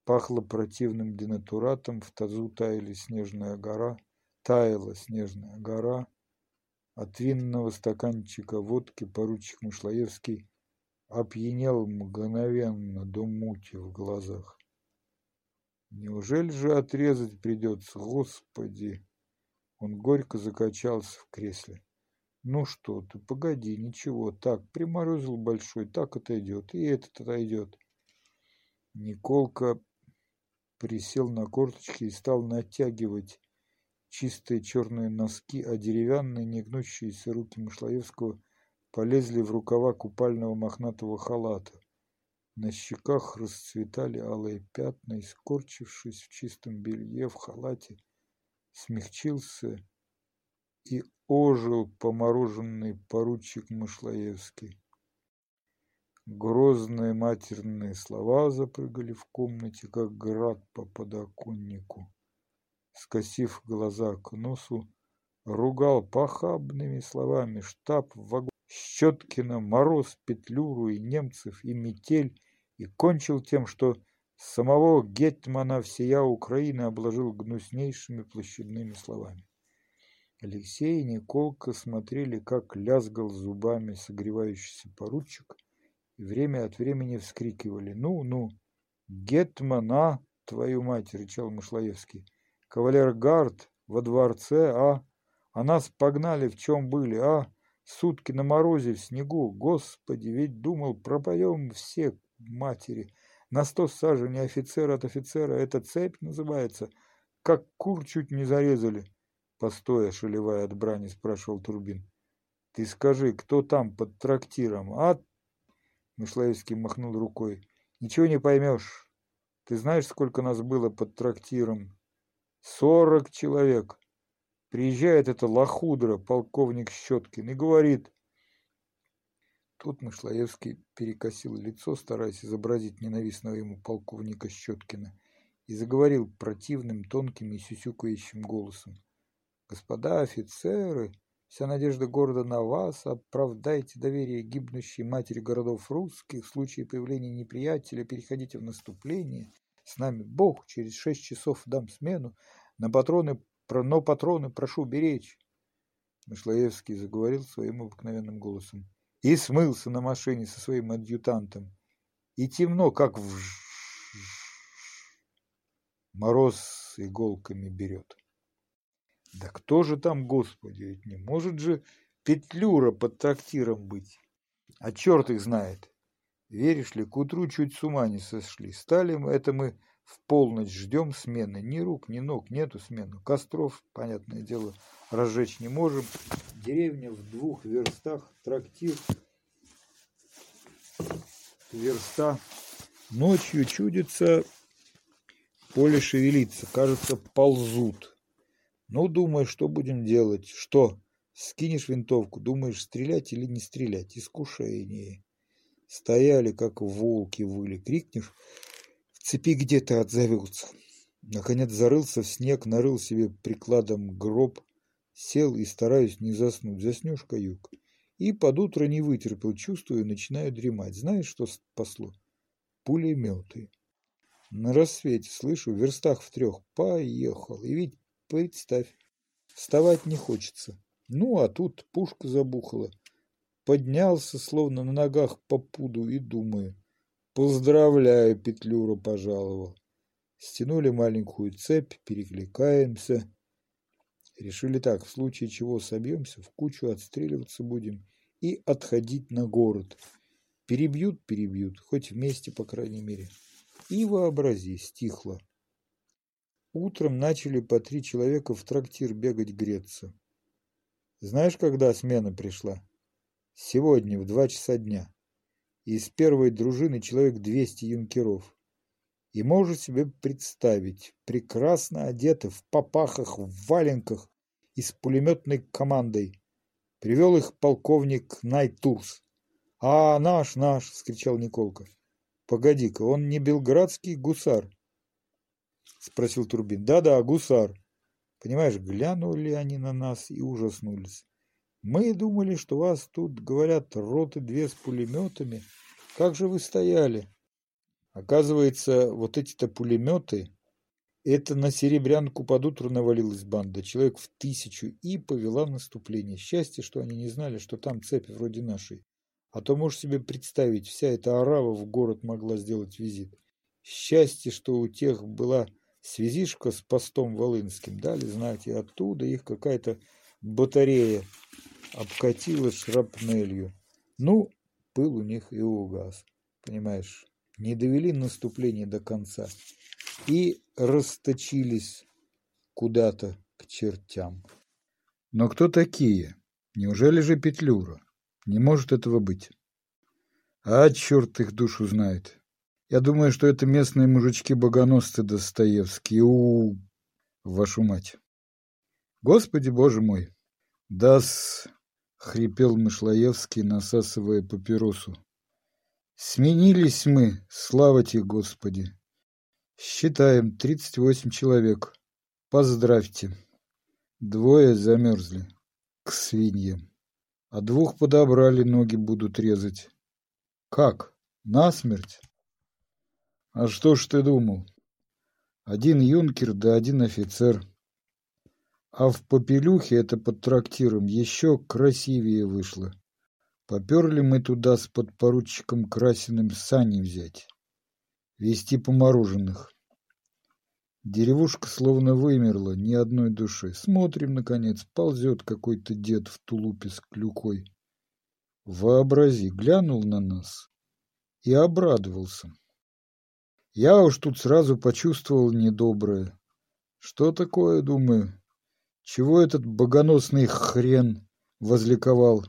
Пахло противным денатуратом, в тазу таяли снежная гора, таяла снежная гора. От винного стаканчика водки поручик Мышлоевский опьянел мгновенно до мути в глазах. Неужели же отрезать придется, Господи? Он горько закачался в кресле. Ну что ты, погоди, ничего, так, приморозил большой, так отойдет, и этот отойдет. Николка присел на корточки и стал натягивать чистые черные носки, а деревянные негнущиеся руки Мышлоевского полезли в рукава купального мохнатого халата. На щеках расцветали алые пятна, и, скорчившись в чистом белье в халате, смягчился и ожил помороженный поручик Мышлоевский. Грозные матерные слова запрыгали в комнате, как град по подоконнику. Скосив глаза к носу, ругал похабными словами штаб вагон Щеткина, Мороз, Петлюру и немцев, и метель, и кончил тем, что самого гетмана всея Украины обложил гнуснейшими площадными словами. Алексей и Николка смотрели, как лязгал зубами согревающийся поручик, и время от времени вскрикивали «Ну, ну! Гетмана, твою мать!» — рычал Мышлоевский. «Кавалергард во дворце, а? А нас погнали в чем были, а? Сутки на морозе в снегу, господи, ведь думал, пропадем все матери. На сто саженей офицер от офицера, это цепь называется, как кур чуть не зарезали. Постоя, шелевая от брани, спрашивал Турбин. Ты скажи, кто там под трактиром, а? Мышлаевский махнул рукой. Ничего не поймешь. Ты знаешь, сколько нас было под трактиром? Сорок человек. Приезжает эта лохудра, полковник Щеткин, и говорит. Тут Мышлаевский перекосил лицо, стараясь изобразить ненавистного ему полковника Щеткина, и заговорил противным, тонким и сюсюкающим голосом. Господа офицеры, вся надежда города на вас, оправдайте доверие гибнущей матери городов русских, в случае появления неприятеля переходите в наступление. С нами Бог, через шесть часов дам смену, на патроны, но патроны прошу беречь. Мышлоевский заговорил своим обыкновенным голосом. И смылся на машине со своим адъютантом. И темно, как в мороз иголками берет. Да кто же там, Господи, ведь не может же Петлюра под трактиром быть. А черт их знает. Веришь ли, к утру чуть с ума не сошли. Стали мы, это мы в полночь ждем смены. Ни рук, ни ног, нету смены. Костров, понятное дело, разжечь не можем. Деревня в двух верстах, трактир, верста. Ночью чудится, поле шевелится, кажется, ползут. Ну, думаешь, что будем делать? Что? Скинешь винтовку, думаешь, стрелять или не стрелять? Искушение. Стояли, как волки выли. Крикнешь, цепи где-то отзовется. Наконец зарылся в снег, нарыл себе прикладом гроб, сел и стараюсь не заснуть. Заснешь, каюк. И под утро не вытерпел, чувствую, начинаю дремать. Знаешь, что спасло? Пулеметы. На рассвете слышу, в верстах в трех. Поехал. И ведь Представь, вставать не хочется. Ну, а тут пушка забухала. Поднялся, словно на ногах по пуду, и думаю. Поздравляю, Петлюра пожаловал. Стянули маленькую цепь, перекликаемся. Решили так, в случае чего собьемся, в кучу отстреливаться будем и отходить на город. Перебьют, перебьют, хоть вместе, по крайней мере. И вообрази, стихло. Утром начали по три человека в трактир бегать греться. Знаешь, когда смена пришла? Сегодня, в два часа дня. Из первой дружины человек двести юнкеров. И можешь себе представить, прекрасно одеты в попахах, в валенках и с пулеметной командой. Привел их полковник Найтурс. «А, наш, наш!» — скричал Николка. «Погоди-ка, он не белградский гусар?» спросил Турбин. Да-да, гусар. Понимаешь, глянули они на нас и ужаснулись. Мы думали, что вас тут, говорят, роты две с пулеметами. Как же вы стояли? Оказывается, вот эти-то пулеметы, это на Серебрянку под утро навалилась банда, человек в тысячу, и повела наступление. Счастье, что они не знали, что там цепи вроде нашей. А то можешь себе представить, вся эта арава в город могла сделать визит. Счастье, что у тех была связишка с постом Волынским, дали знать, и оттуда их какая-то батарея обкатило шрапнелью. Ну, пыл у них и угас. Понимаешь, не довели наступление до конца и расточились куда-то к чертям. Но кто такие? Неужели же Петлюра? Не может этого быть. А черт их душу знает. Я думаю, что это местные мужички-богоносцы Достоевские. У, вашу мать. Господи, боже мой. Да-с, хрипел Мышлоевский, насасывая папиросу. Сменились мы, слава тебе, Господи. Считаем, тридцать восемь человек. Поздравьте. Двое замерзли. К свиньям. А двух подобрали, ноги будут резать. Как? Насмерть? А что ж ты думал? Один юнкер да один офицер. А в попелюхе это под трактиром еще красивее вышло. Поперли мы туда с подпоручиком Красиным сани взять. Вести помороженных. Деревушка словно вымерла, ни одной души. Смотрим, наконец, ползет какой-то дед в тулупе с клюкой. Вообрази, глянул на нас и обрадовался. Я уж тут сразу почувствовал недоброе. Что такое, думаю? Чего этот богоносный хрен возликовал?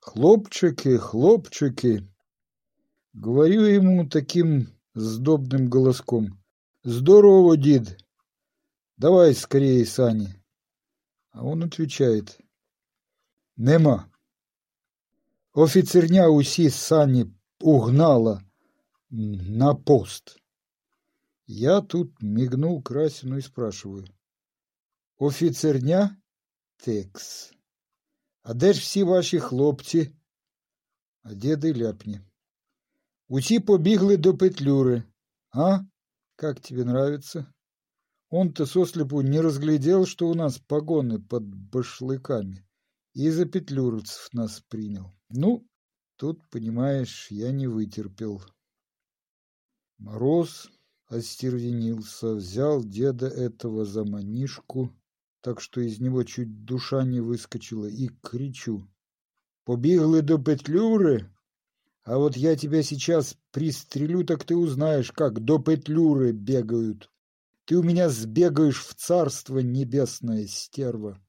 Хлопчики, хлопчики. Говорю ему таким сдобным голоском. Здорово, дед. Давай скорее сани. А он отвечает. Нема. Офицерня усі сани угнала на пост. Я тут мигнул Красину и спрашиваю. Офицерня? Текс. А де ж всі ваші хлопці? А деды ляпни. Усі побігли до Петлюри. А? Как тебе нравится? Он-то сослепу не разглядел, что у нас погоны под башлыками, и за петлюровцев нас принял. Ну, тут, понимаешь, я не вытерпел. Мороз остервенился, взял деда этого за манишку, так что из него чуть душа не выскочила, и кричу. «Побегли до Петлюры? А вот я тебя сейчас пристрелю, так ты узнаешь, как до Петлюры бегают. Ты у меня сбегаешь в царство небесное, стерва».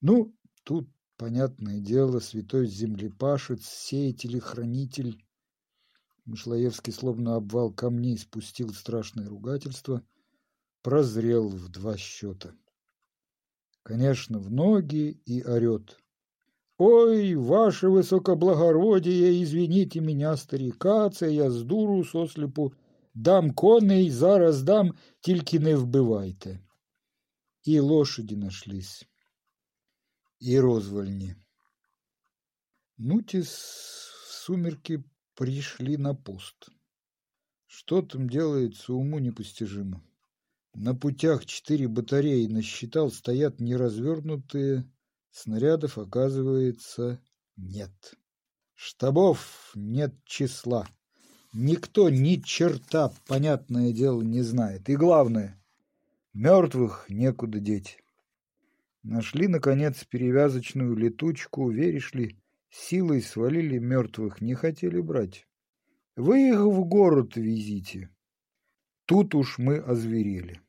Ну, тут, понятное дело, святой землепашец, сеятель и хранитель Мышлоевский, словно обвал камней, спустил страшное ругательство, прозрел в два счета. Конечно, в ноги и орет. «Ой, ваше высокоблагородие, извините меня, старика, це я з дуру сосліпу, дам коней, зараз дам, тільки не вбивайте». И лошади нашлись, и розвольни. Нутис в сумерки пришли на пост. Что там делается, уму непостижимо. На путях четыре батареи насчитал, стоят неразвернутые, снарядов, оказывается, нет. Штабов нет числа. Никто ни черта, понятное дело, не знает. И главное, мертвых некуда деть. Нашли, наконец, перевязочную летучку, веришь ли, Силой свалили мертвых, не хотели брать. Вы их в город везите. Тут уж мы озверели.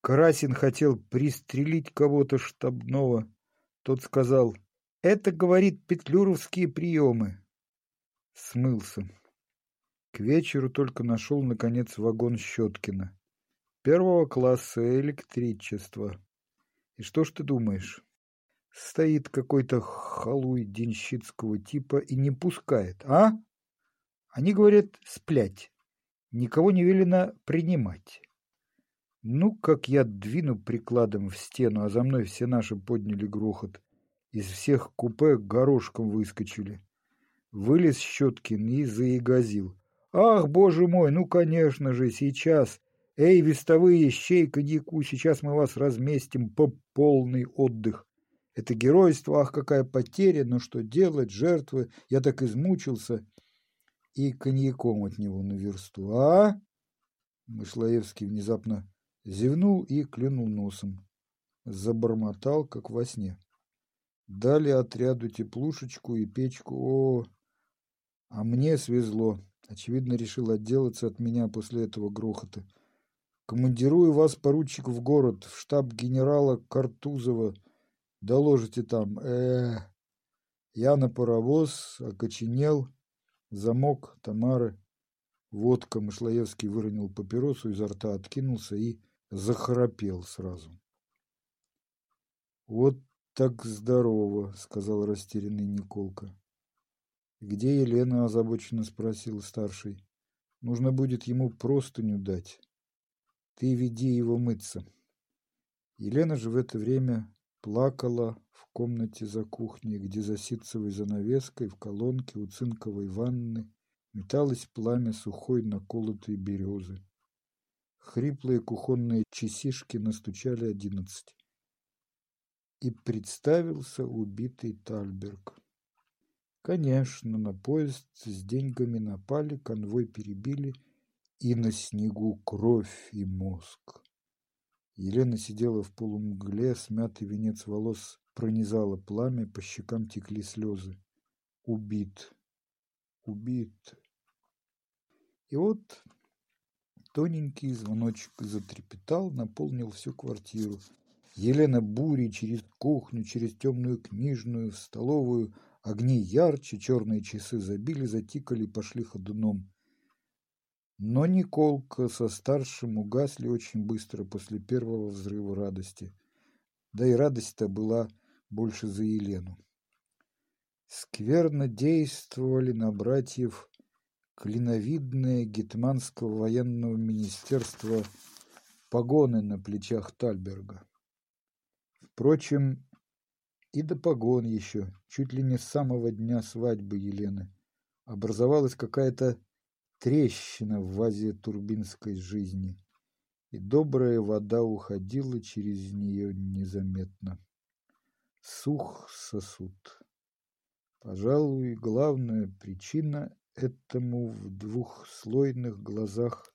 Красин хотел пристрелить кого-то штабного. Тот сказал, это, говорит, петлюровские приемы. Смылся. К вечеру только нашел, наконец, вагон Щеткина. Первого класса электричества. И что ж ты думаешь? Стоит какой-то халуй денщицкого типа и не пускает, а? Они говорят сплять. Никого не велено принимать. Ну, как я двину прикладом в стену, а за мной все наши подняли грохот. Из всех купе горошком выскочили. Вылез Щеткин и заигазил. Ах, боже мой, ну, конечно же, сейчас. Эй, вестовые, щей коньяку, сейчас мы вас разместим по полный отдых. Это геройство, ах, какая потеря, но что делать, жертвы, я так измучился. И коньяком от него на версту. А? Мышлоевский внезапно зевнул и клюнул носом. Забормотал, как во сне. Дали отряду теплушечку и печку. О, а мне свезло. Очевидно, решил отделаться от меня после этого грохота. Командирую вас, поручик, в город, в штаб генерала Картузова. Доложите там. э Я на паровоз, окоченел, замок Тамары. Водка Мышлоевский выронил папиросу изо рта, откинулся и захрапел сразу. Вот так здорово, сказал растерянный Николка. Где Елена? озабоченно спросил старший. Нужно будет ему простыню дать. Ты веди его мыться. Елена же в это время плакала в комнате за кухней, где за ситцевой занавеской в колонке у цинковой ванны металось пламя сухой наколотой березы. Хриплые кухонные часишки настучали одиннадцать. И представился убитый Тальберг. Конечно, на поезд с деньгами напали, конвой перебили – и на снегу кровь и мозг. Елена сидела в полумгле, смятый венец волос пронизало пламя, по щекам текли слезы. Убит, убит. И вот тоненький звоночек затрепетал, наполнил всю квартиру. Елена бурей через кухню, через темную книжную, в столовую, огни ярче, черные часы забили, затикали, пошли ходуном. Но Николка со старшим угасли очень быстро после первого взрыва радости. Да и радость-то была больше за Елену. Скверно действовали на братьев клиновидные гетманского военного министерства погоны на плечах Тальберга. Впрочем, и до погон еще, чуть ли не с самого дня свадьбы Елены, образовалась какая-то трещина в вазе турбинской жизни, и добрая вода уходила через нее незаметно. Сух сосуд. Пожалуй, главная причина этому в двухслойных глазах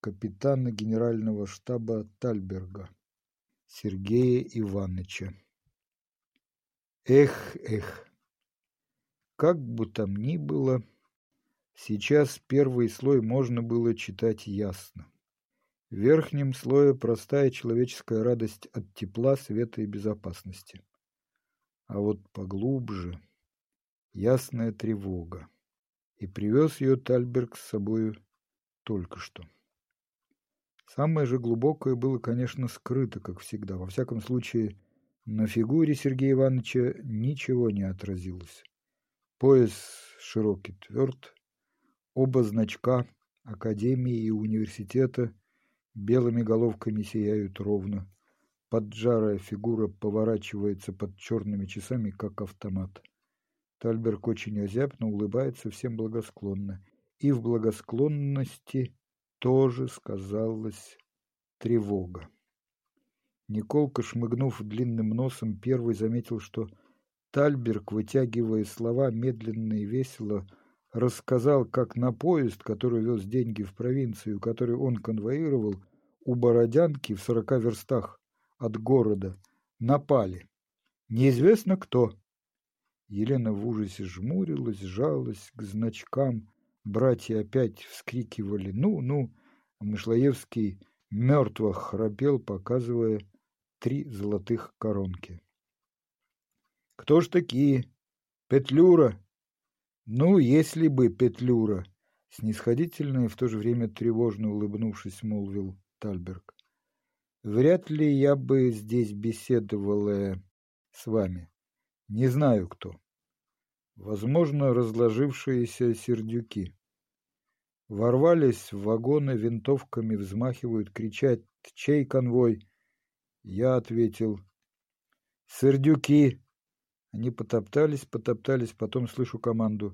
капитана генерального штаба Тальберга Сергея Ивановича. Эх, эх, как бы там ни было, Сейчас первый слой можно было читать ясно. В верхнем слое простая человеческая радость от тепла, света и безопасности. А вот поглубже ясная тревога. И привез ее Тальберг с собою только что. Самое же глубокое было, конечно, скрыто, как всегда. Во всяком случае, на фигуре Сергея Ивановича ничего не отразилось. Пояс широкий, тверд, Оба значка академии и университета белыми головками сияют ровно. Поджарая фигура поворачивается под черными часами, как автомат. Тальберг очень озябно улыбается всем благосклонно. И в благосклонности тоже сказалась тревога. Николка, шмыгнув длинным носом, первый заметил, что Тальберг, вытягивая слова медленно и весело, рассказал, как на поезд, который вез деньги в провинцию, который он конвоировал, у Бородянки в сорока верстах от города напали. Неизвестно кто. Елена в ужасе жмурилась, жалась к значкам. Братья опять вскрикивали «Ну, ну!» а Мышлоевский мертво храпел, показывая три золотых коронки. «Кто ж такие? Петлюра, ну, если бы, Петлюра, снисходительно и в то же время тревожно улыбнувшись, молвил Тальберг. Вряд ли я бы здесь беседовала с вами. Не знаю кто. Возможно, разложившиеся сердюки. Ворвались в вагоны, винтовками взмахивают, кричат «Чей конвой?» Я ответил «Сердюки!» Они потоптались, потоптались, потом слышу команду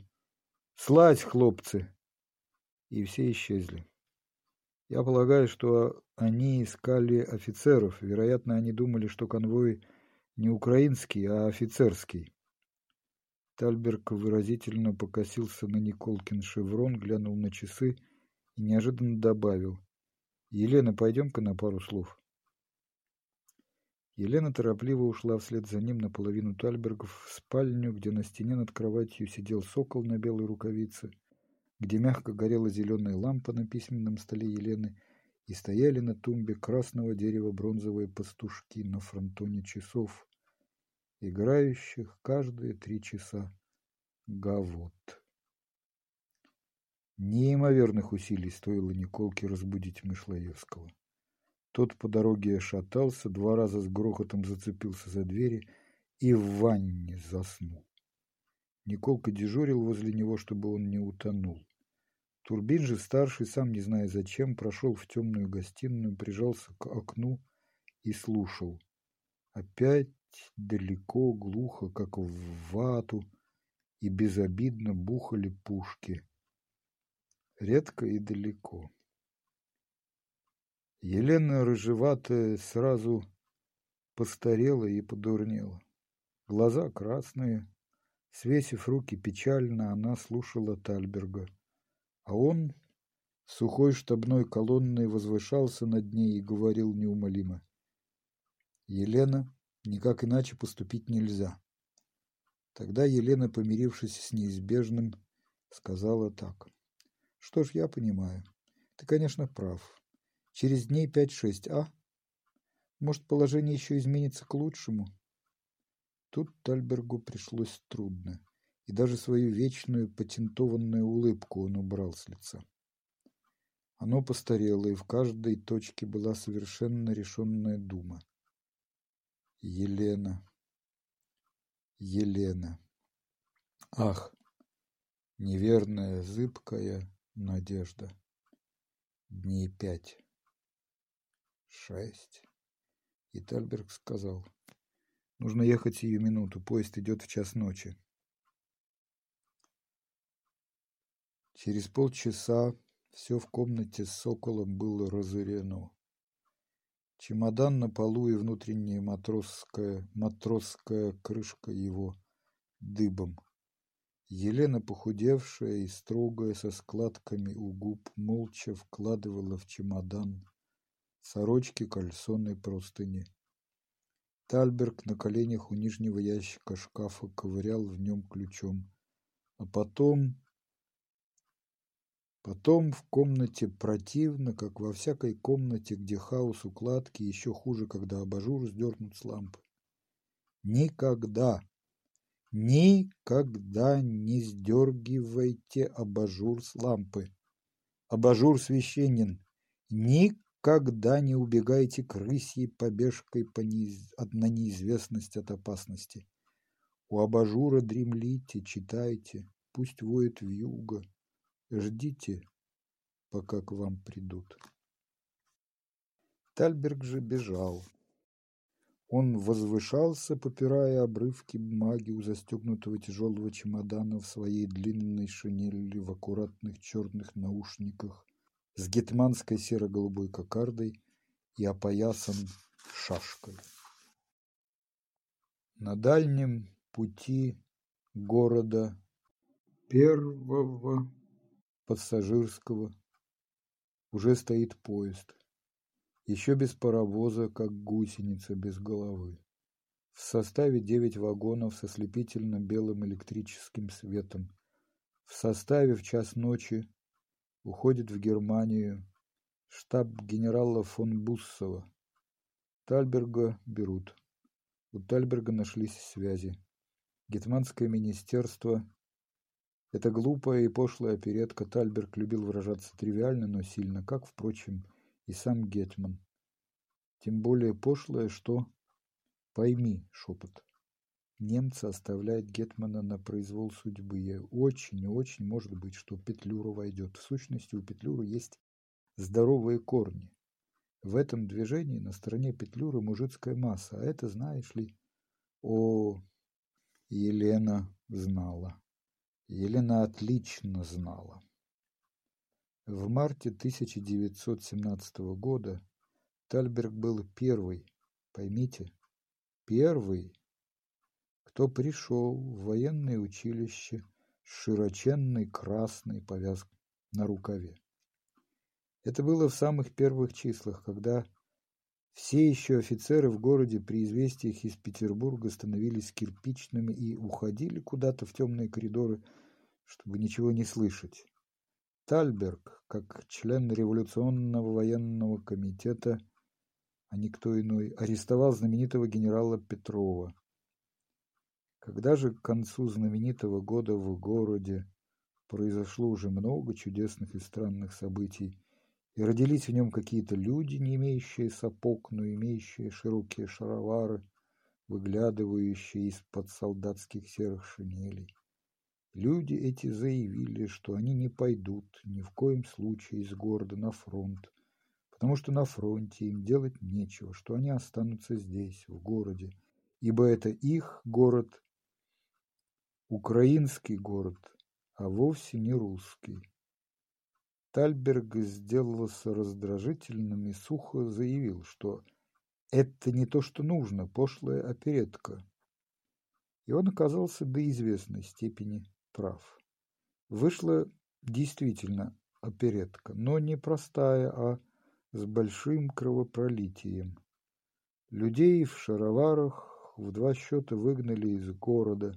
«Слазь, хлопцы!» И все исчезли. Я полагаю, что они искали офицеров. Вероятно, они думали, что конвой не украинский, а офицерский. Тальберг выразительно покосился на Николкин шеврон, глянул на часы и неожиданно добавил. «Елена, пойдем-ка на пару слов». Елена торопливо ушла вслед за ним наполовину Тальбергов в спальню, где на стене над кроватью сидел сокол на белой рукавице, где мягко горела зеленая лампа на письменном столе Елены и стояли на тумбе красного дерева бронзовые пастушки на фронтоне часов, играющих каждые три часа гавот. Неимоверных усилий стоило Николке разбудить Мышлоевского. Тот по дороге шатался, два раза с грохотом зацепился за двери и в ванне заснул. Николка дежурил возле него, чтобы он не утонул. Турбин же старший, сам не зная зачем, прошел в темную гостиную, прижался к окну и слушал. Опять далеко, глухо, как в вату, и безобидно бухали пушки. Редко и далеко. Елена рыжеватая сразу постарела и подурнела. Глаза красные, свесив руки печально, она слушала Тальберга. А он сухой штабной колонной возвышался над ней и говорил неумолимо. Елена, никак иначе поступить нельзя. Тогда Елена, помирившись с неизбежным, сказала так. Что ж, я понимаю. Ты, конечно, прав. Через дней пять-шесть, а? Может, положение еще изменится к лучшему? Тут Тальбергу пришлось трудно, и даже свою вечную патентованную улыбку он убрал с лица. Оно постарело, и в каждой точке была совершенно решенная дума. Елена. Елена. Ах, неверная, зыбкая надежда. Дней пять шесть. И Тальберг сказал, нужно ехать сию минуту, поезд идет в час ночи. Через полчаса все в комнате с соколом было разорено. Чемодан на полу и внутренняя матросская, матросская крышка его дыбом. Елена, похудевшая и строгая, со складками у губ, молча вкладывала в чемодан сорочки, кальсоны, простыни. Тальберг на коленях у нижнего ящика шкафа ковырял в нем ключом. А потом... Потом в комнате противно, как во всякой комнате, где хаос укладки, еще хуже, когда абажур сдернут с лампы. Никогда, никогда не сдергивайте абажур с лампы. Абажур священен. Никогда не убегайте крысьей побежкой по неиз... на неизвестность от опасности. У абажура дремлите, читайте, пусть воет вьюга. Ждите, пока к вам придут. Тальберг же бежал. Он возвышался, попирая обрывки бумаги у застегнутого тяжелого чемодана в своей длинной шинели в аккуратных черных наушниках с гетманской серо-голубой кокардой и опоясан шашкой. На дальнем пути города первого пассажирского уже стоит поезд, еще без паровоза, как гусеница без головы. В составе девять вагонов со слепительно белым электрическим светом. В составе в час ночи уходит в Германию, штаб генерала фон Буссова. Тальберга берут. У Тальберга нашлись связи. Гетманское министерство – это глупая и пошлая оперетка. Тальберг любил выражаться тривиально, но сильно, как, впрочем, и сам Гетман. Тем более пошлая, что «пойми» шепот. Немцы оставляют Гетмана на произвол судьбы. И очень и очень может быть, что Петлюра войдет. В сущности, у Петлюры есть здоровые корни. В этом движении на стороне Петлюры мужицкая масса. А это, знаешь ли, о, Елена знала. Елена отлично знала. В марте 1917 года Тальберг был первый, поймите, первый кто пришел в военное училище с широченной красной повязкой на рукаве. Это было в самых первых числах, когда Все еще офицеры в городе при известиях из Петербурга становились кирпичными и уходили куда-то в темные коридоры, чтобы ничего не слышать. Тальберг, как член революционного военного комитета, а никто иной, арестовал знаменитого генерала Петрова. Когда же к концу знаменитого года в городе произошло уже много чудесных и странных событий, и родились в нем какие-то люди, не имеющие сапог, но имеющие широкие шаровары, выглядывающие из-под солдатских серых шинелей. Люди эти заявили, что они не пойдут ни в коем случае из города на фронт, потому что на фронте им делать нечего, что они останутся здесь, в городе, ибо это их город, украинский город, а вовсе не русский. Тальберг сделался раздражительным и сухо заявил, что это не то, что нужно, пошлая оперетка. И он оказался до известной степени прав. Вышла действительно оперетка, но не простая, а с большим кровопролитием. Людей в шароварах в два счета выгнали из города,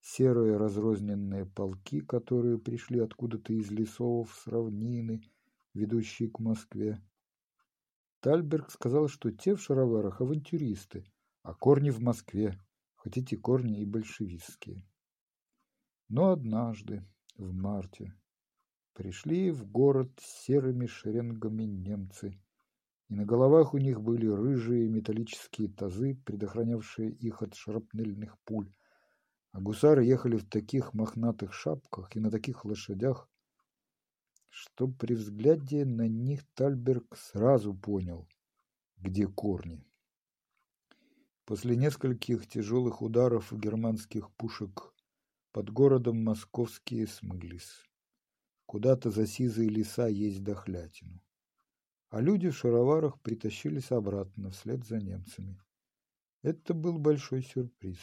серые разрозненные полки, которые пришли откуда-то из лесов с равнины, ведущие к Москве. Тальберг сказал, что те в шароварах авантюристы, а корни в Москве, хоть эти корни и большевистские. Но однажды, в марте, пришли в город серыми шеренгами немцы, и на головах у них были рыжие металлические тазы, предохранявшие их от шрапнельных пуль, а гусары ехали в таких мохнатых шапках и на таких лошадях, что при взгляде на них Тальберг сразу понял, где корни. После нескольких тяжелых ударов германских пушек под городом московские смылись. Куда-то за сизые леса есть дохлятину. А люди в шароварах притащились обратно вслед за немцами. Это был большой сюрприз.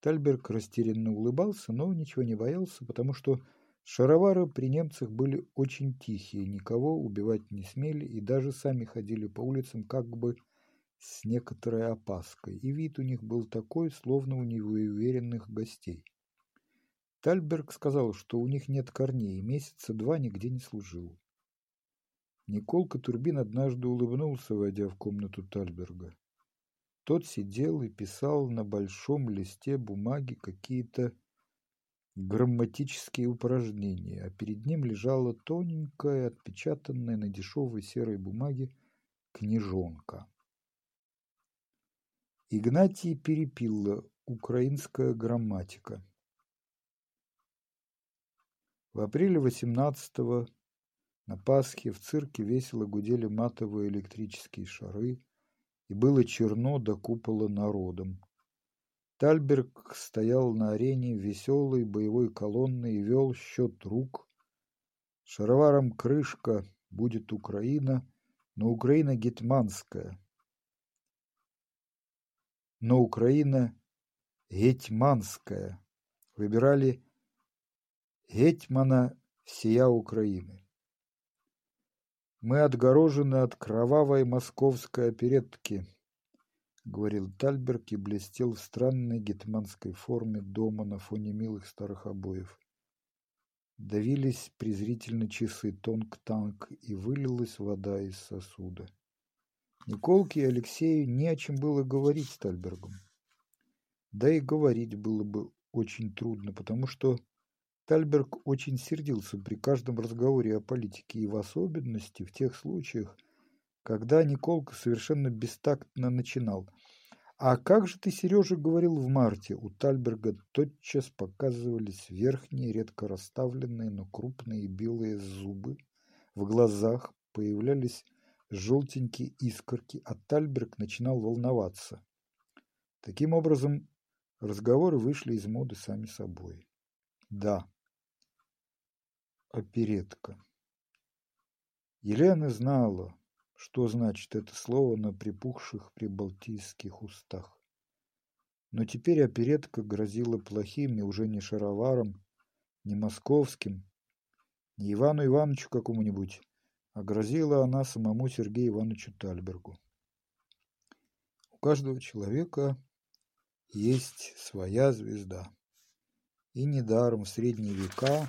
Тальберг растерянно улыбался, но ничего не боялся, потому что шаровары при немцах были очень тихие, никого убивать не смели и даже сами ходили по улицам как бы с некоторой опаской, и вид у них был такой, словно у неуверенных гостей. Тальберг сказал, что у них нет корней, и месяца два нигде не служил. Николка Турбин однажды улыбнулся, войдя в комнату Тальберга. Тот сидел и писал на большом листе бумаги какие-то грамматические упражнения, а перед ним лежала тоненькая, отпечатанная на дешевой серой бумаге книжонка. Игнатий Перепилла. Украинская грамматика. В апреле 18-го на Пасхе в цирке весело гудели матовые электрические шары, и было черно до купола народом. Тальберг стоял на арене веселой боевой колонной и вел счет рук. Шароваром крышка будет Украина, но Украина гетманская. Но Украина гетьманская. Выбирали гетьмана всея Украины. Мы отгорожены от кровавой московской оперетки, говорил Тальберг и блестел в странной гетманской форме дома на фоне милых старых обоев. Давились презрительно часы тонк-танк, и вылилась вода из сосуда. Николке и Алексею не о чем было говорить с Тальбергом. Да и говорить было бы очень трудно, потому что Тальберг очень сердился при каждом разговоре о политике и в особенности в тех случаях, когда Николка совершенно бестактно начинал. «А как же ты, Сережа, говорил в марте?» У Тальберга тотчас показывались верхние, редко расставленные, но крупные белые зубы. В глазах появлялись желтенькие искорки, а Тальберг начинал волноваться. Таким образом, разговоры вышли из моды сами собой. Да, оперетка. Елена знала, что значит это слово на припухших прибалтийских устах. Но теперь оперетка грозила плохим и уже не шароваром, не московским, не Ивану Ивановичу какому-нибудь, а грозила она самому Сергею Ивановичу Тальбергу. каждого человека есть своя звезда. И недаром в средние века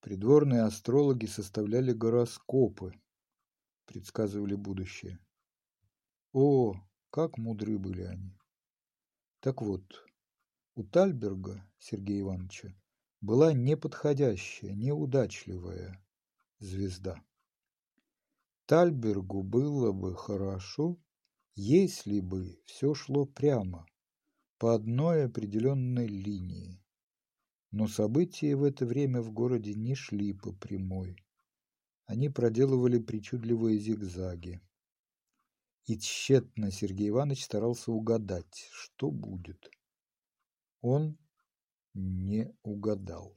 придворные астрологи составляли гороскопы, предсказывали будущее. О, как мудры были они! Так вот, у Тальберга Сергея Ивановича была неподходящая, неудачливая звезда. Тальбергу было бы хорошо, если бы все шло прямо, по одной определенной линии. Но события в это время в городе не шли по прямой. Они проделывали причудливые зигзаги. И тщетно Сергей Иванович старался угадать, что будет. Он не угадал.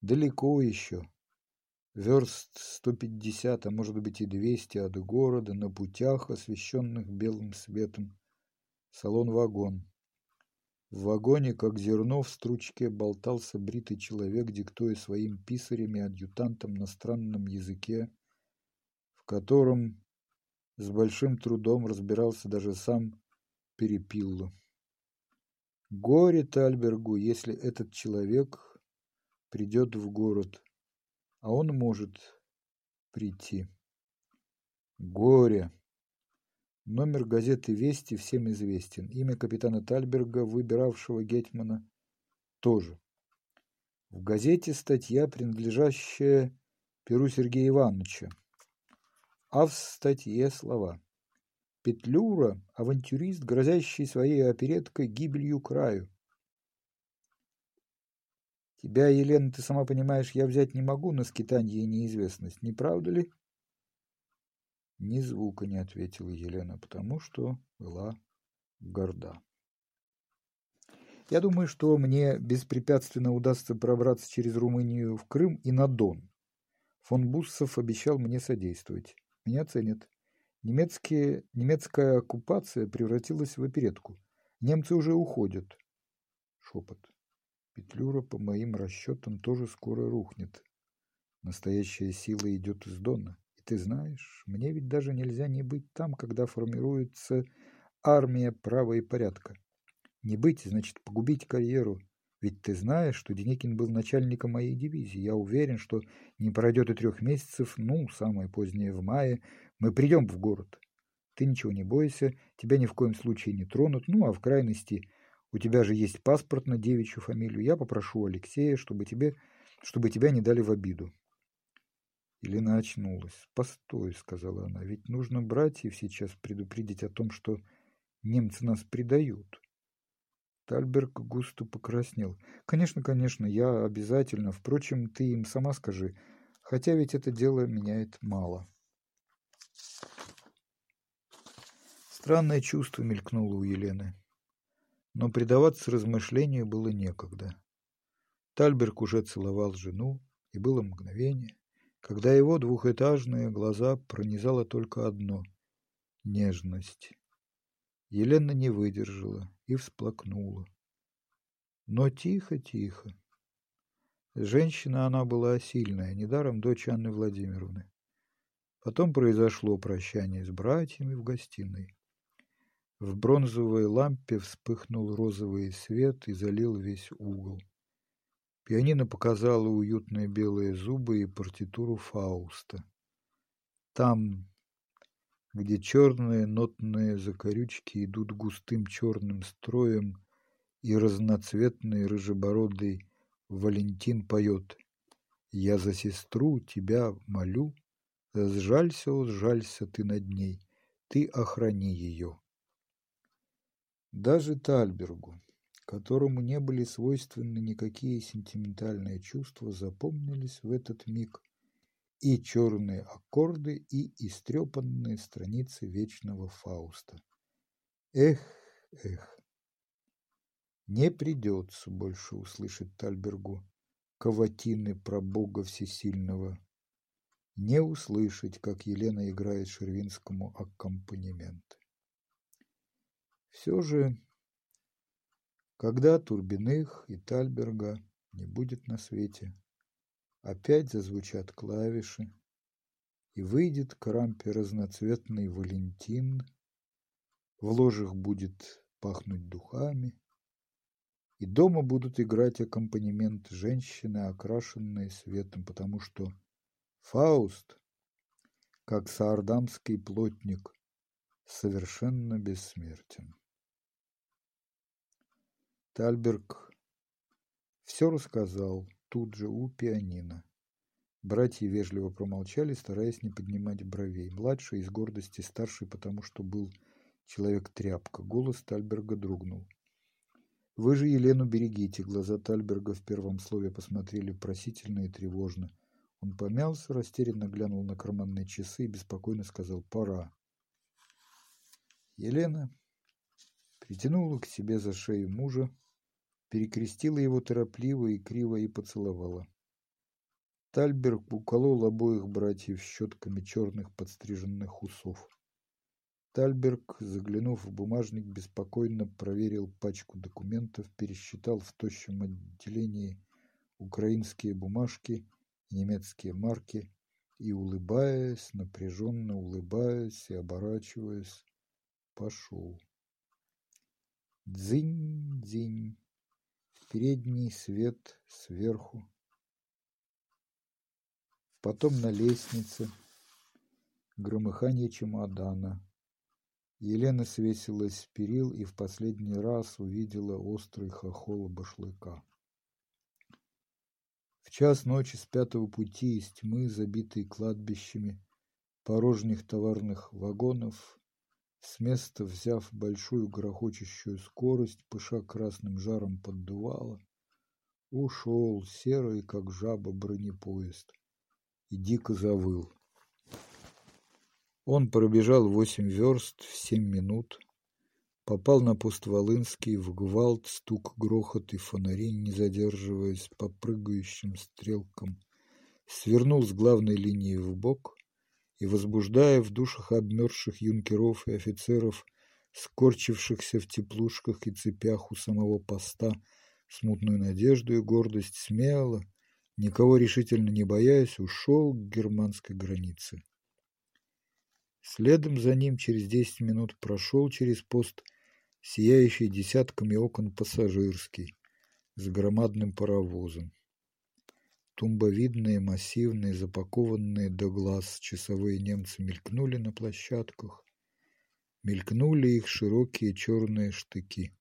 Далеко еще, верст сто пятьдесят, а может быть и двести от города, на путях, освещенных белым светом, салон-вагон. В вагоне, как зерно в стручке, болтался бритый человек, диктуя своим писарям и адъютантам на странном языке, в котором с большим трудом разбирался даже сам Перепиллу. Горе Тальбергу, если этот человек придет в город а он может прийти. Горе. Номер газеты «Вести» всем известен. Имя капитана Тальберга, выбиравшего Гетмана, тоже. В газете статья, принадлежащая Перу Сергея Ивановича. А в статье слова. Петлюра – авантюрист, грозящий своей опереткой гибелью краю. Тебя, Елена, ты сама понимаешь, я взять не могу на скитанье и неизвестность, не правда ли? Ни звука не ответила Елена, потому что была горда. Я думаю, что мне беспрепятственно удастся пробраться через Румынию в Крым и на Дон. Фон Буссов обещал мне содействовать. Меня ценят. Немецкие, немецкая оккупация превратилась в оперетку. Немцы уже уходят. Шепот. Петлюра, по моим расчетам, тоже скоро рухнет. Настоящая сила идет из Дона. Ты знаешь, мне ведь даже нельзя не быть там, когда формируется армия права и порядка. Не быть, значит, погубить карьеру. Ведь ты знаешь, что Деникин был начальником моей дивизии. Я уверен, что не пройдет и трех месяцев, ну, самое позднее в мае, мы придем в город. Ты ничего не бойся, тебя ни в коем случае не тронут, ну, а в крайности у тебя же есть паспорт на девичью фамилию. Я попрошу Алексея, чтобы тебе, чтобы тебя не дали в обиду. Елена очнулась. «Постой», — сказала она, — «ведь нужно братьев сейчас предупредить о том, что немцы нас предают». Тальберг густо покраснел. «Конечно, конечно, я обязательно. Впрочем, ты им сама скажи. Хотя ведь это дело меняет мало». Странное чувство мелькнуло у Елены но предаваться размышлению было некогда. Тальберг уже целовал жену, и было мгновение, когда его двухэтажные глаза пронизало только одно — нежность. Елена не выдержала и всплакнула. Но тихо-тихо. Женщина она была сильная, недаром дочь Анны Владимировны. Потом произошло прощание с братьями в гостиной. В бронзовой лампе вспыхнул розовый свет и залил весь угол. Пианино показало уютные белые зубы и партитуру Фауста. Там, где черные нотные закорючки идут густым черным строем, и разноцветный рыжебородый Валентин поет «Я за сестру тебя молю, сжалься, сжалься ты над ней, ты охрани ее». Даже Тальбергу, которому не были свойственны никакие сентиментальные чувства, запомнились в этот миг и черные аккорды, и истрепанные страницы вечного Фауста. Эх, эх, не придется больше услышать Тальбергу каватины про Бога Всесильного, не услышать, как Елена играет Шервинскому аккомпанемент. Все же, когда Турбиных и Тальберга не будет на свете, опять зазвучат клавиши, и выйдет к рампе разноцветный Валентин, в ложах будет пахнуть духами, и дома будут играть аккомпанемент женщины, окрашенные светом, потому что Фауст, как саардамский плотник, совершенно бессмертен. Тальберг все рассказал тут же у пианино. Братья вежливо промолчали, стараясь не поднимать бровей. Младший из гордости, старший потому, что был человек-тряпка. Голос Тальберга дрогнул. «Вы же Елену берегите!» Глаза Тальберга в первом слове посмотрели просительно и тревожно. Он помялся, растерянно глянул на карманные часы и беспокойно сказал «Пора». Елена притянула к себе за шею мужа, перекрестила его торопливо и криво и поцеловала. Тальберг уколол обоих братьев щетками черных подстриженных усов. Тальберг, заглянув в бумажник, беспокойно проверил пачку документов, пересчитал в тощем отделении украинские бумажки немецкие марки и, улыбаясь, напряженно улыбаясь и оборачиваясь, пошел. Дзынь-дзынь, передний свет сверху, потом на лестнице, громыхание чемодана. Елена свесилась с перил и в последний раз увидела острый хохол башлыка. В час ночи с пятого пути из тьмы, забитой кладбищами, порожних товарных вагонов, с места взяв большую грохочущую скорость, пыша красным жаром поддувало, ушел серый, как жаба, бронепоезд и дико завыл. Он пробежал восемь верст в семь минут, попал на Пустволынский в гвалт, стук, грохот и фонари, не задерживаясь по прыгающим стрелкам, свернул с главной линии в бок и, возбуждая в душах обмерзших юнкеров и офицеров, скорчившихся в теплушках и цепях у самого поста, смутную надежду и гордость смело, никого решительно не боясь, ушел к германской границе. Следом за ним через десять минут прошел через пост сияющий десятками окон пассажирский с громадным паровозом. Тумбовидные, массивные, запакованные до глаз часовые немцы мелькнули на площадках. Мелькнули их широкие черные штыки.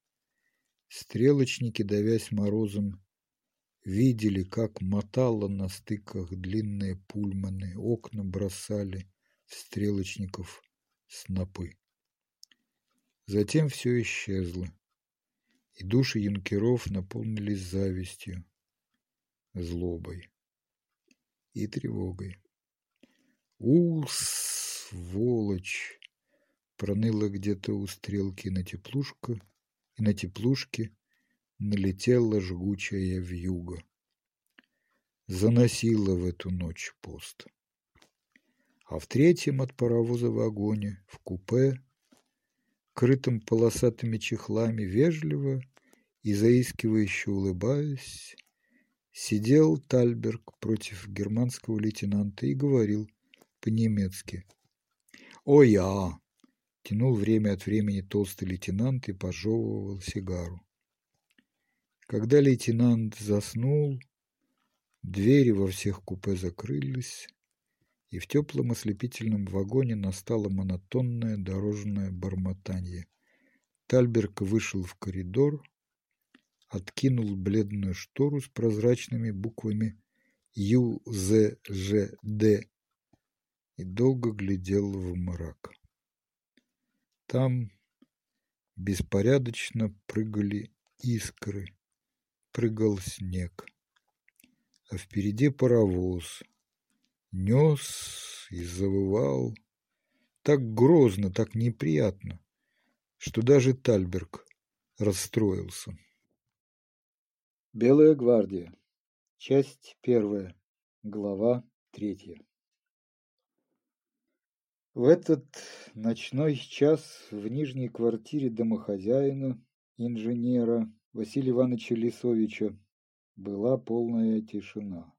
Стрелочники, давясь морозом, видели, как мотало на стыках длинные пульманы, окна бросали стрелочников снопы. Затем все исчезло, и души юнкеров наполнились завистью, злобой и тревогой. «У, сволочь!» проныла где-то у стрелки на теплушка, и на теплушке налетела жгучая вьюга. Заносила в эту ночь пост. А в третьем от паровоза вагоне, в купе, крытым полосатыми чехлами, вежливо и заискивающе улыбаясь, сидел Тальберг против германского лейтенанта и говорил по-немецки. «О, я!» — тянул время от времени толстый лейтенант и пожевывал сигару. Когда лейтенант заснул, двери во всех купе закрылись, и в теплом ослепительном вагоне настало монотонное дорожное бормотание. Тальберг вышел в коридор, откинул бледную штору с прозрачными буквами ЮЗЖД и долго глядел в мрак. Там беспорядочно прыгали искры, прыгал снег, а впереди паровоз нес и завывал так грозно, так неприятно, что даже Тальберг расстроился. Белая гвардия. Часть первая. Глава третья. В этот ночной час в нижней квартире домохозяина, инженера Василия Ивановича Лисовича была полная тишина.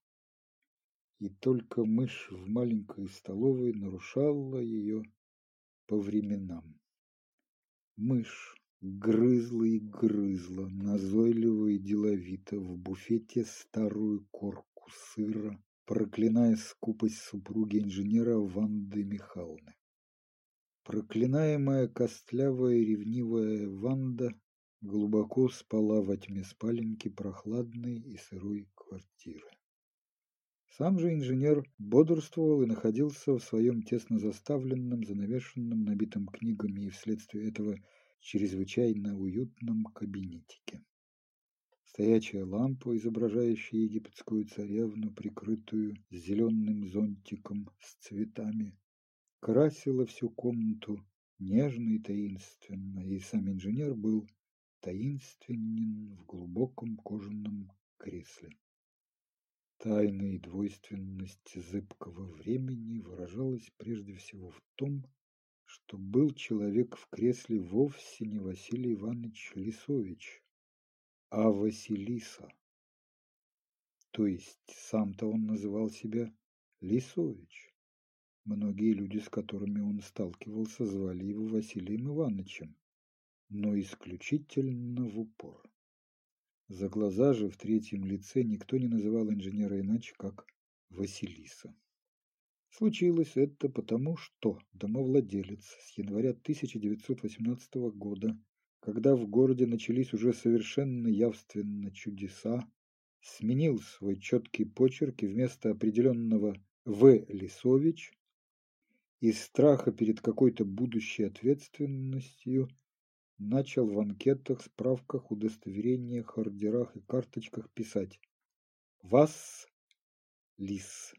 и только мышь в маленькой столовой нарушала ее по временам. Мышь грызла и грызла, назойливо и деловито, в буфете старую корку сыра, проклиная скупость супруги инженера Ванды Михайловны. Проклинаемая костлявая ревнивая Ванда глубоко спала во тьме спаленки прохладной и сырой квартиры. Сам же инженер бодрствовал и находился в своем тесно заставленном, занавешенном, набитом книгами и вследствие этого чрезвычайно уютном кабинетике. Стоячая лампа, изображающая египетскую царевну, прикрытую зеленым зонтиком с цветами, красила всю комнату нежно и таинственно, и сам инженер был таинственен в глубоком кожаном кресле. Тайная двойственность зыбкого времени выражалась прежде всего в том, что был человек в кресле вовсе не Василий Иванович Лисович, а Василиса. То есть сам-то он называл себя Лисович. Многие люди, с которыми он сталкивался, звали его Василием Ивановичем, но исключительно в упор. За глаза же в третьем лице никто не называл инженера иначе, как Василиса. Случилось это потому, что домовладелец с января 1918 года, когда в городе начались уже совершенно явственно чудеса, сменил свой четкий почерк и вместо определенного «В. Лисович» из страха перед какой-то будущей ответственностью начал в анкетах, справках, удостоверениях, ордерах и карточках писать «Вас, Лис».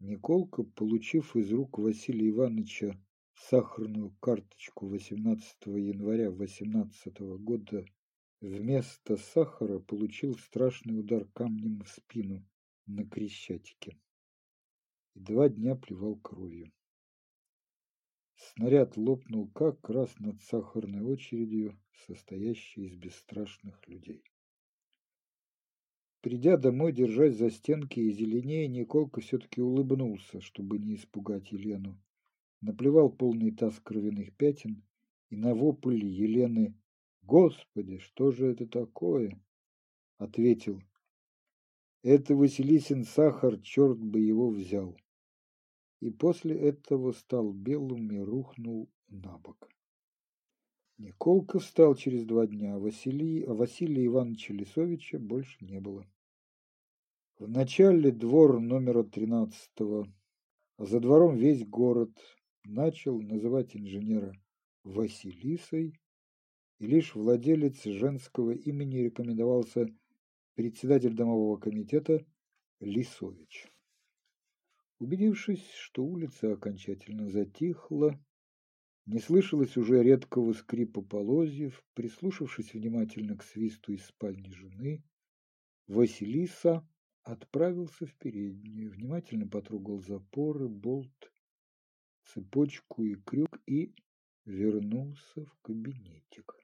Николка, получив из рук Василия Ивановича сахарную карточку 18 января 18 года, вместо сахара получил страшный удар камнем в спину на Крещатике и два дня плевал кровью. Снаряд лопнул как раз над сахарной очередью, состоящей из бесстрашных людей. Придя домой, держась за стенки и зеленее, Николка все-таки улыбнулся, чтобы не испугать Елену. Наплевал полный таз кровяных пятен, и на вопль Елены «Господи, что же это такое?» ответил «Это Василисин сахар, черт бы его взял» и после этого стал белым и рухнул на бок. Николка встал через два дня, а Василий, а Василия Ивановича Лисовича больше не было. В начале двор номера тринадцатого, а за двором весь город начал называть инженера Василисой, и лишь владелец женского имени рекомендовался председатель домового комитета Лисович. Убедившись, что улица окончательно затихла, не слышалось уже редкого скрипа полозьев, прислушавшись внимательно к свисту из спальни жены, Василиса отправился в переднюю, внимательно потрогал запоры, болт, цепочку и крюк и вернулся в кабинетик.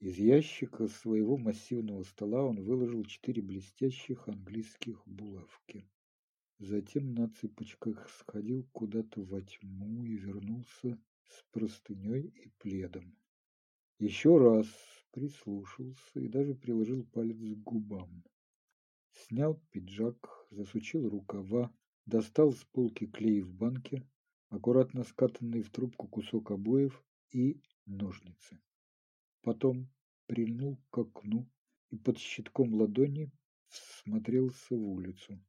Из ящика своего массивного стола он выложил четыре блестящих английских булавки. Затем на цыпочках сходил куда-то во тьму и вернулся с простыней и пледом. Еще раз прислушался и даже приложил палец к губам. Снял пиджак, засучил рукава, достал с полки клей в банке, аккуратно скатанный в трубку кусок обоев и ножницы. Потом прильнул к окну и под щитком ладони всмотрелся в улицу.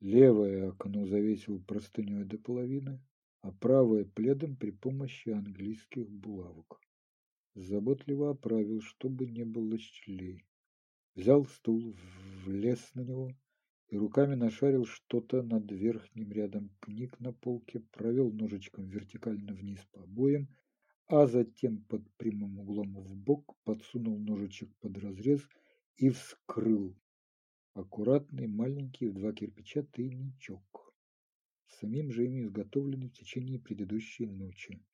Левое окно завесил простыней до половины, а правое пледом при помощи английских булавок. Заботливо оправил, чтобы не было щелей. Взял стул, влез на него и руками нашарил что-то над верхним рядом. Книг на полке, провел ножичком вертикально вниз по обоям, а затем под прямым углом в бок подсунул ножичек под разрез и вскрыл. Аккуратный, маленький, в два кирпича тайничок, самим же ими изготовленный в течение предыдущей ночи.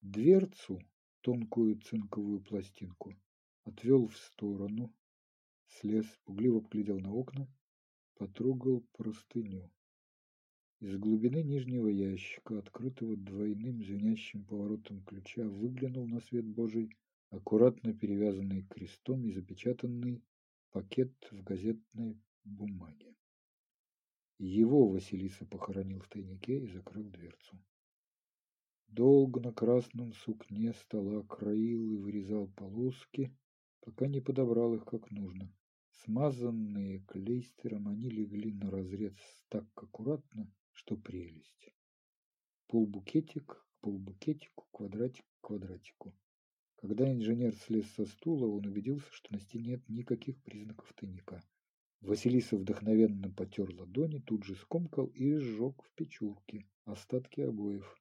Дверцу, тонкую цинковую пластинку, отвел в сторону, слез, пугливо поглядел на окна, потрогал простыню. Из глубины нижнего ящика, открытого двойным звенящим поворотом ключа, выглянул на свет Божий аккуратно перевязанный крестом и запечатанный пакет в газетной бумаге. Его Василиса похоронил в тайнике и закрыл дверцу. Долго на красном сукне стола краил и вырезал полоски, пока не подобрал их как нужно. Смазанные клейстером, они легли на разрез так аккуратно, что прелесть. Полбукетик к полбукетику, квадратик к квадратику. Когда инженер слез со стула, он убедился, что на стене нет никаких признаков тайника. Василиса вдохновенно потер ладони, тут же скомкал и сжег в печурке остатки обоев.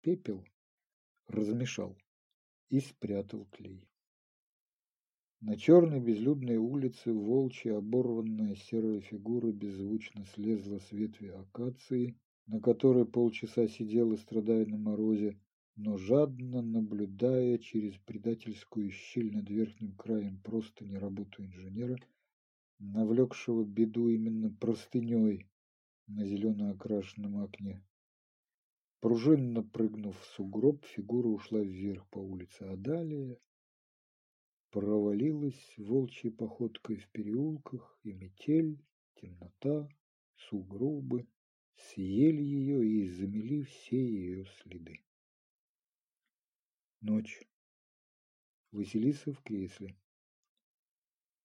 Пепел размешал и спрятал клей. На черной безлюдной улице волчья оборванная серая фигура беззвучно слезла с ветви акации, на которой полчаса сидела, страдая на морозе, но жадно наблюдая через предательскую щель над верхним краем просто не работу инженера, навлекшего беду именно простыней на зелено окрашенном окне. Пружинно прыгнув в сугроб, фигура ушла вверх по улице, а далее провалилась волчьей походкой в переулках, и метель, темнота, сугробы съели ее и замели все ее следы. Ночь. Василиса в кресле.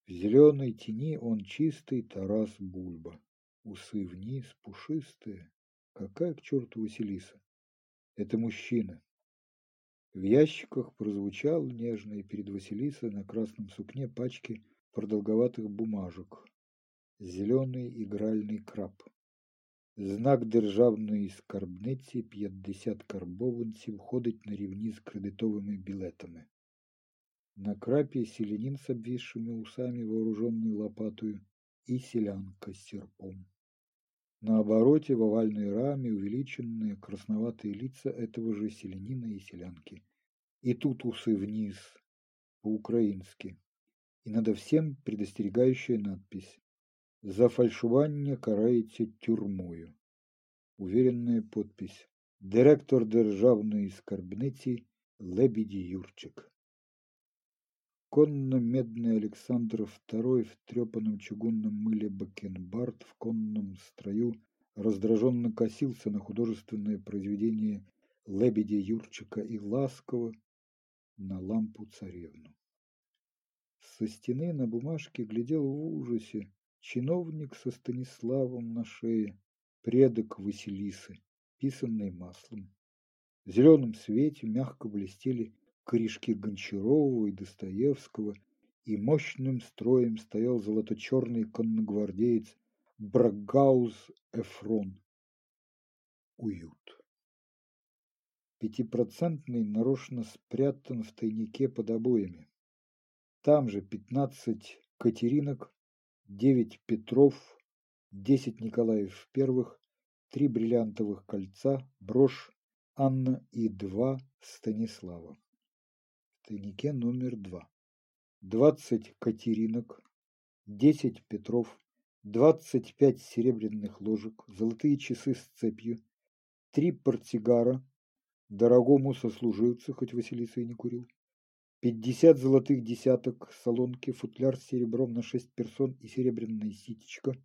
В зеленой тени он чистый Тарас Бульба. Усы вниз, пушистые. Какая к черту Василиса? Это мужчина. В ящиках прозвучал нежно перед Василисой на красном сукне пачки продолговатых бумажек. Зеленый игральный краб. Знак державної скарбниці 50 карбованців ходить на рівні з кредитовими білетами. На крапе селянин с обвисшими усами, вооруженный лопатою, и селянка с серпом. На обороте в овальной раме увеличенные красноватые лица этого же селянина и селянки. И тут усы вниз, по-украински. И надо всем предостерегающая надпись за фальшування карається тюрмою. Уверенная подпись. Директор державної скарбниці Лебеді Юрчик. Конно-медный Александр II в трепанном чугунном мыле бакенбард в конном строю раздраженно косился на художественное произведение Лебедя Юрчика и ласково на лампу царевну. Со стены на бумажке глядел в ужасе чиновник со Станиславом на шее, предок Василисы, писанный маслом. В зеленом свете мягко блестели корешки Гончарова и Достоевского, и мощным строем стоял золото-черный конногвардеец Брагаус Эфрон. Уют. Пятипроцентный нарочно спрятан в тайнике под обоями. Там же пятнадцать Катеринок, девять Петров, десять Николаев первых, три бриллиантовых кольца, брошь Анна и два Станислава. Тайнике номер два. Двадцать Катеринок, десять Петров, двадцать пять серебряных ложек, золотые часы с цепью, три портсигара, дорогому сослуживцу, хоть Василиса и не курил, Пятьдесят золотых десяток, солонки, футляр с серебром на шесть персон и серебряная ситечка.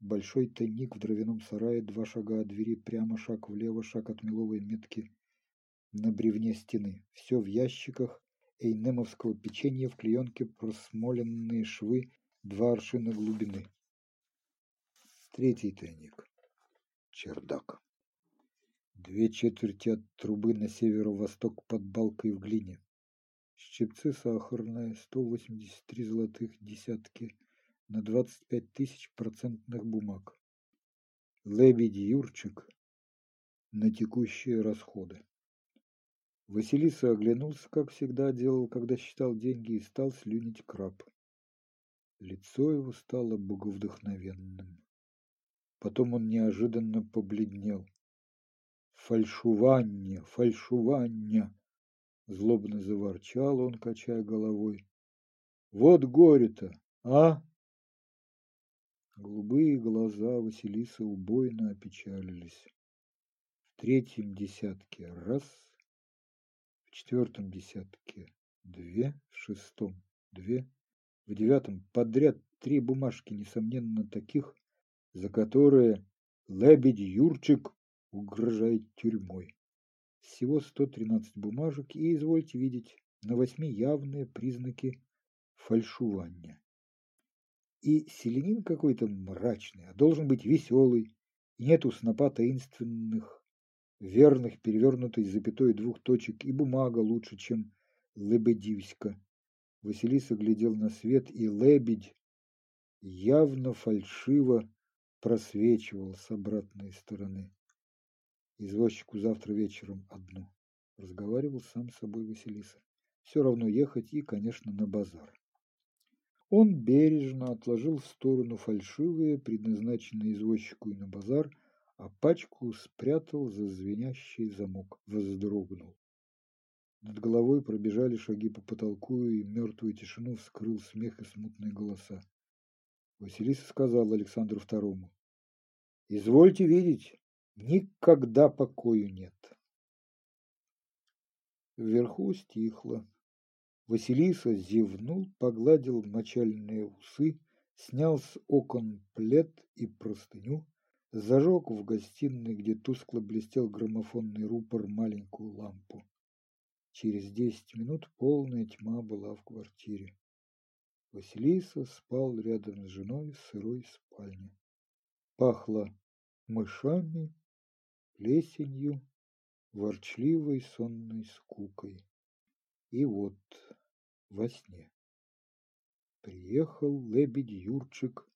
Большой тайник в дровяном сарае, два шага от двери, прямо шаг влево, шаг от меловой метки на бревне стены. Все в ящиках эйнемовского печенья в клеенке просмоленные швы, два аршина глубины. Третий тайник. Чердак. Две четверти от трубы на северо-восток под балкой в глине. Щипцы сахарные, 183 золотых десятки на 25 тысяч процентных бумаг. Лебедь Юрчик на текущие расходы. Василиса оглянулся, как всегда делал, когда считал деньги, и стал слюнить краб. Лицо его стало боговдохновенным. Потом он неожиданно побледнел. Фальшуванье, фальшуванье! Злобно заворчал он, качая головой. Вот горе-то, а? Голубые глаза Василисы убойно опечалились. В третьем десятке раз, четвертом десятке две, в шестом две, в девятом подряд три бумажки, несомненно, таких, за которые лебедь Юрчик угрожает тюрьмой. Всего 113 бумажек, и, извольте видеть, на восьми явные признаки фальшивания. И селенин какой-то мрачный, а должен быть веселый, и нет у снопа таинственных, верных, перевернутой запятой двух точек, и бумага лучше, чем лебедивська. Василиса глядел на свет, и лебедь явно фальшиво просвечивал с обратной стороны. Извозчику завтра вечером одно. Разговаривал сам с собой Василиса. Все равно ехать и, конечно, на базар. Он бережно отложил в сторону фальшивые, предназначенные извозчику и на базар, а пачку спрятал за звенящий замок, вздрогнул. Над головой пробежали шаги по потолку, и мертвую тишину вскрыл смех и смутные голоса. Василиса сказал Александру Второму. «Извольте видеть, никогда покою нет». Вверху стихло. Василиса зевнул, погладил мочальные усы, снял с окон плед и простыню, зажег в гостиной, где тускло блестел граммофонный рупор, маленькую лампу. Через десять минут полная тьма была в квартире. Василиса спал рядом с женой в сырой спальне. Пахло мышами, плесенью, ворчливой сонной скукой. И вот во сне. Приехал лебедь Юрчик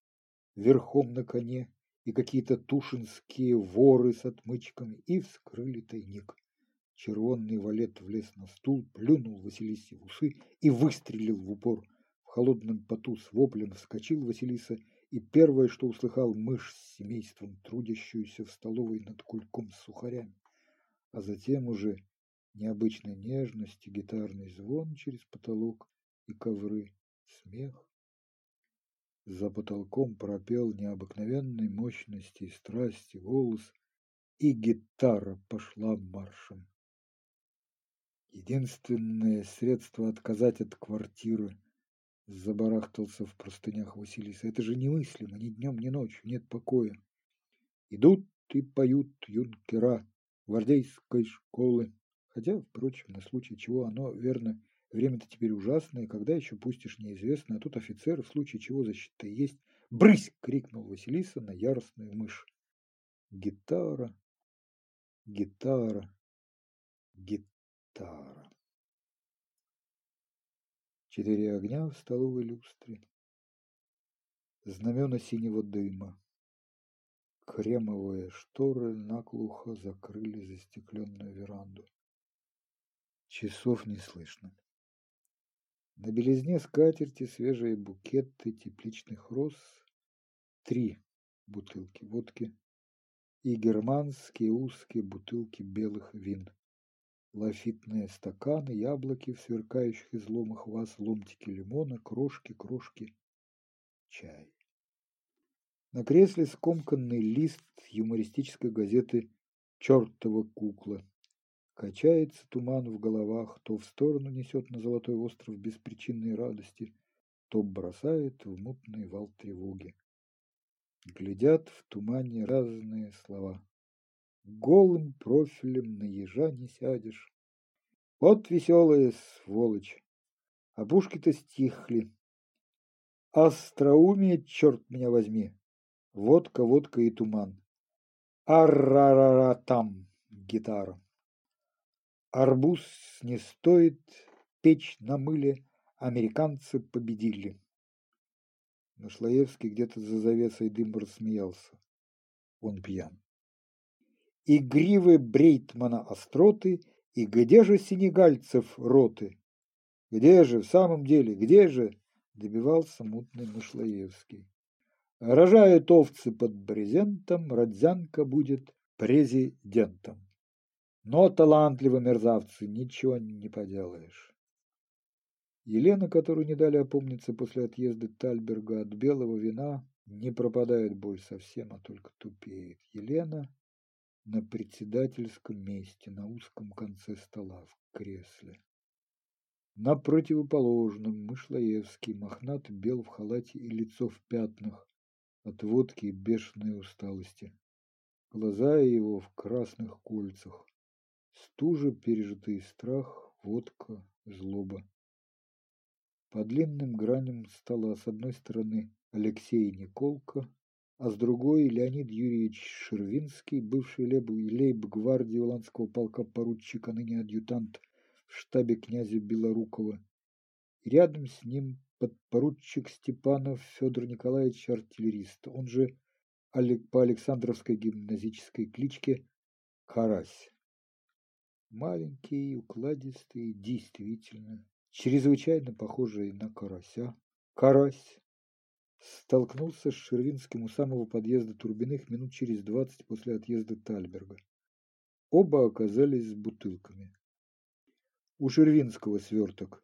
верхом на коне и какие-то тушинские воры с отмычками и вскрыли тайник. Червонный валет влез на стул, плюнул Василисе в усы и выстрелил в упор. В холодном поту с воплем вскочил Василиса, и первое, что услыхал мышь с семейством, трудящуюся в столовой над кульком с сухарями. А затем уже необычной нежности, гитарный звон через потолок и ковры, смех. За потолком пропел необыкновенной мощности и страсти голос, и гитара пошла маршем. Единственное средство отказать от квартиры забарахтался в простынях Василиса. Это же немыслимо, ни днем, ни ночью, нет покоя. Идут и поют юнкера гвардейской школы. Хотя, впрочем, на случай чего оно, верно, время-то теперь ужасное, когда еще пустишь неизвестно, а тут офицер, в случае чего защита есть. «Брысь!» — крикнул Василиса на яростную мышь. Гитара, гитара, гитара. Четыре огня в столовой люстре. Знамена синего дыма. Кремовые шторы наклухо закрыли застекленную веранду. Часов не слышно. На белизне скатерти свежие букеты тепличных роз, три бутылки водки и германские узкие бутылки белых вин. Лафитные стаканы, яблоки в сверкающих изломах ваз, ломтики лимона, крошки, крошки, чай. На кресле скомканный лист юмористической газеты «Чертова кукла». Качается туман в головах, то в сторону несет на золотой остров беспричинной радости, то бросает в мутный вал тревоги. Глядят в тумане разные слова. Голым профилем на ежа не сядешь. Вот веселая сволочь. А пушки-то стихли. Остроумие, черт меня возьми. Водка, водка и туман. Аррарара там гитара. Арбуз не стоит печь на мыле, американцы победили. Нашлаевский где-то за завесой дыма рассмеялся. Он пьян. И гривы Брейтмана остроты, и где же сенегальцев роты? Где же, в самом деле, где же? Добивался мутный Нашлаевский. Рожают овцы под брезентом, Родзянка будет президентом. Но талантливы мерзавцы, ничего не поделаешь. Елена, которую не дали опомниться после отъезда Тальберга от белого вина, Не пропадает боль совсем, а только тупеет. Елена на председательском месте, на узком конце стола, в кресле. На противоположном Мышлоевский, мохнат бел в халате и лицо в пятнах от водки и бешеной усталости. Глаза его в красных кольцах. Стужа, пережитый страх, водка, злоба. По длинным граням стола с одной стороны Алексей Николко, а с другой Леонид Юрьевич Шервинский, бывший лейб-гвардии Уланского полка поручик, а ныне адъютант в штабе князя Белорукова. И рядом с ним подпоручик Степанов Федор Николаевич артиллерист, он же по Александровской гимназической кличке Карась. Маленький, укладистый, действительно, чрезвычайно похожий на карася. Карась столкнулся с Шервинским у самого подъезда Турбиных минут через двадцать после отъезда Тальберга. Оба оказались с бутылками. У Шервинского сверток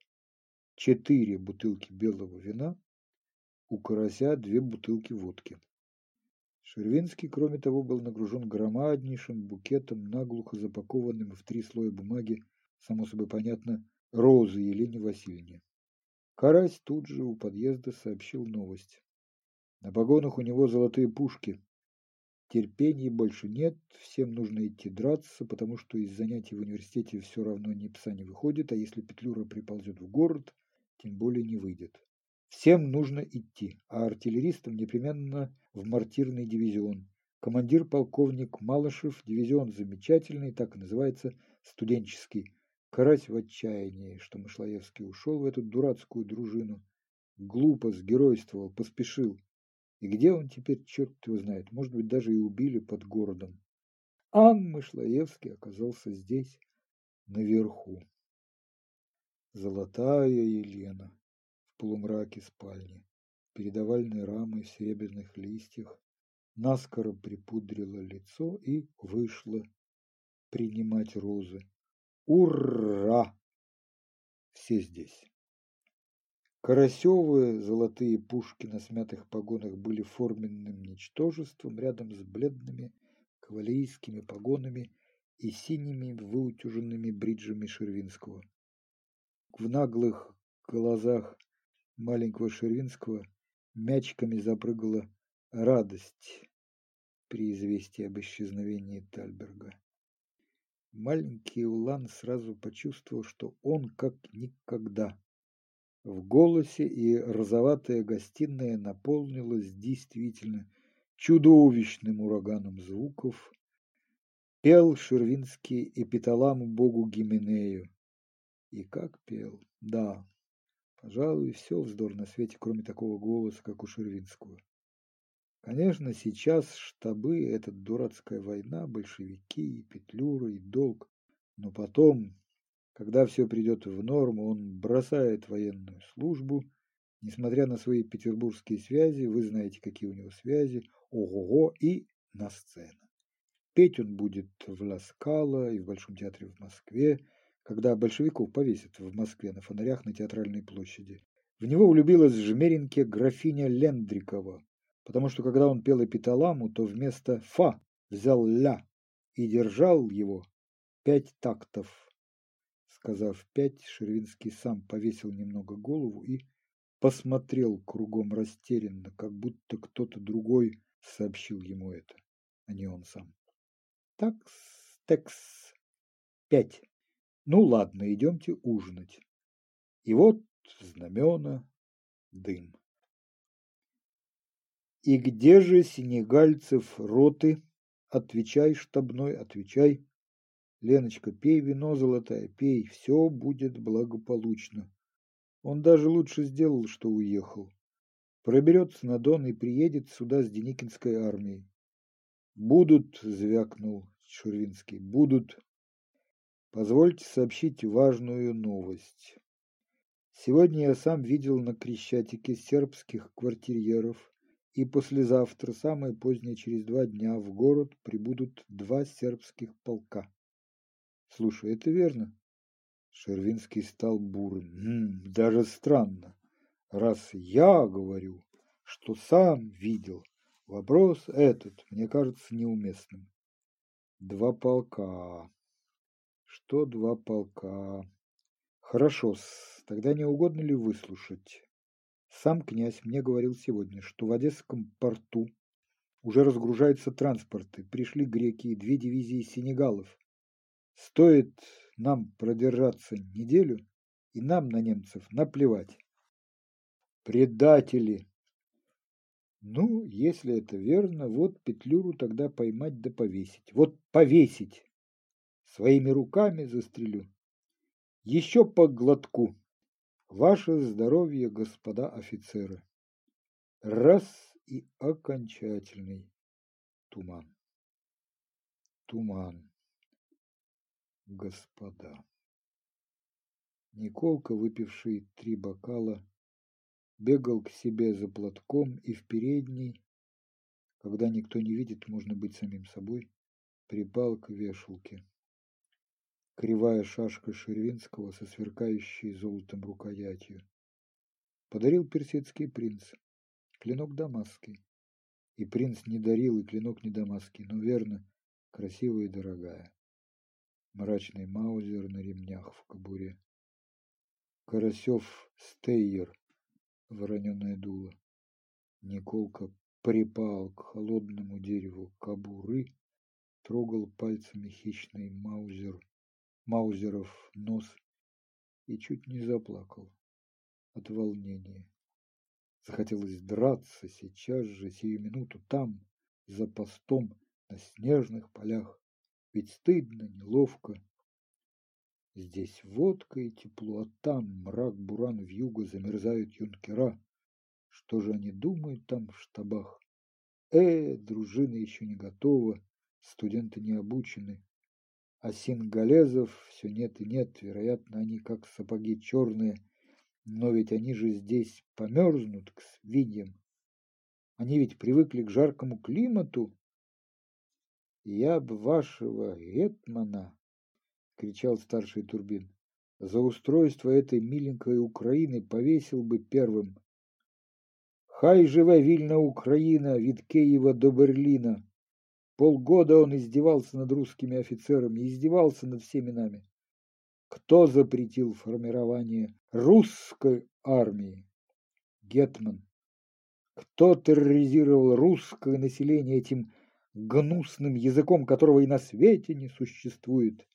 четыре бутылки белого вина, у Карася две бутылки водки. Шервинский, кроме того, был нагружен громаднейшим букетом, наглухо запакованным в три слоя бумаги, само собой понятно, розы Елене Васильевне. Карась тут же у подъезда сообщил новость. На погонах у него золотые пушки. Терпения больше нет, всем нужно идти драться, потому что из занятий в университете все равно ни пса не выходит, а если Петлюра приползет в город, тем более не выйдет. Всем нужно идти, а артиллеристам непременно в мортирный дивизион. Командир полковник Малышев, дивизион замечательный, так и называется, студенческий. Карась в отчаянии, что Мышлоевский ушел в эту дурацкую дружину. Глупо сгеройствовал, поспешил. И где он теперь, черт его знает, может быть, даже и убили под городом. А Мышлоевский оказался здесь, наверху. Золотая Елена в полумраке спальни, перед овальной рамой в серебряных листьях, наскоро припудрила лицо и вышла принимать розы. Ура! Все здесь. Карасевые золотые пушки на смятых погонах были форменным ничтожеством рядом с бледными кавалерийскими погонами и синими выутюженными бриджами Шервинского. В наглых глазах маленького Шервинского мячиками запрыгала радость при известии об исчезновении Тальберга. Маленький Улан сразу почувствовал, что он как никогда в голосе, и розоватая гостиная наполнилась действительно чудовищным ураганом звуков. Пел Шервинский эпиталам богу Гименею. И как пел, да, пожалуй, все вздор на свете, кроме такого голоса, как у Шервинского. Конечно, сейчас штабы – это дурацкая война, большевики, и Петлюра, и долг. Но потом, когда все придет в норму, он бросает военную службу, несмотря на свои петербургские связи, вы знаете, какие у него связи, ого-го, и на сцену. Петь он будет в Ласкало и в Большом театре в Москве, когда большевиков повесят в Москве на фонарях на театральной площади. В него влюбилась в жмеринке графиня Лендрикова, потому что когда он пел эпиталаму, то вместо «фа» взял «ля» и держал его пять тактов Сказав пять, Шервинский сам повесил немного голову и посмотрел кругом растерянно, как будто кто-то другой сообщил ему это, а не он сам. Такс, текс, пять. Ну ладно, идемте ужинать. И вот знамена, дым. И где же сенегальцев роты? Отвечай, штабной, отвечай. Леночка, пей вино, золотая, пей, все будет благополучно. Он даже лучше сделал, что уехал. Проберется на Дон и приедет сюда с Деникинской армией. Будут, звякнул Шурвинский, будут. Позвольте сообщить важную новость. Сегодня я сам видел на Крещатике сербских квартирьеров, и послезавтра, самое позднее через два дня, в город прибудут два сербских полка. Слушай, это верно? Шервинский стал бурым. Хм, даже странно. Раз я говорю, что сам видел. Вопрос этот мне кажется неуместным. Два полка. Что два полка? Хорошо, тогда не угодно ли выслушать? Сам князь мне говорил сегодня, что в Одесском порту уже разгружаются транспорты. Пришли греки и две дивизии сенегалов. Стоит нам продержаться неделю, и нам на немцев наплевать. Предатели! Ну, если это верно, вот Петлюру тогда поймать да повесить. Вот повесить! Своими руками застрелю. Еще по глотку. Ваше здоровье, господа офицеры. Раз и окончательный туман. Туман. Господа. Николка, выпивший три бокала, бегал к себе за платком и в передней, когда никто не видит, можно быть самим собой, припал к вешалке. Кривая шашка Шервинского со сверкающей золотом рукоятью. Подарил персидский принц, клинок дамасский. И принц не дарил, и клинок не дамасский, но верно, красивая и дорогая. Мрачный маузер на ремнях в кобуре. Карасев Стейер, вороненое дуло. Николка припал к холодному дереву кобуры, трогал пальцами хищный маузер, маузеров нос и чуть не заплакал от волнения. Захотелось драться сейчас же, сию минуту, там, за постом, на снежных полях. Ведь стыдно, неловко, Здесь водка и тепло, а там мрак, буран, вьюга, замерзают юнкера. Что же они думают там в штабах? Э, дружина еще не готова, студенты не обучены. А сингалезов все нет и нет, вероятно, они как сапоги черные, но ведь они же здесь померзнут к свиньям. Они ведь привыкли к жаркому климату. Я бы вашего гетмана — кричал старший Турбин. «За устройство этой миленькой Украины повесил бы первым. Хай живе вильна Украина від Киева до Берлина!» Полгода он издевался над русскими офицерами, издевался над всеми нами. Кто запретил формирование русской армии? Гетман. Кто терроризировал русское население этим гнусным языком, которого и на свете не существует?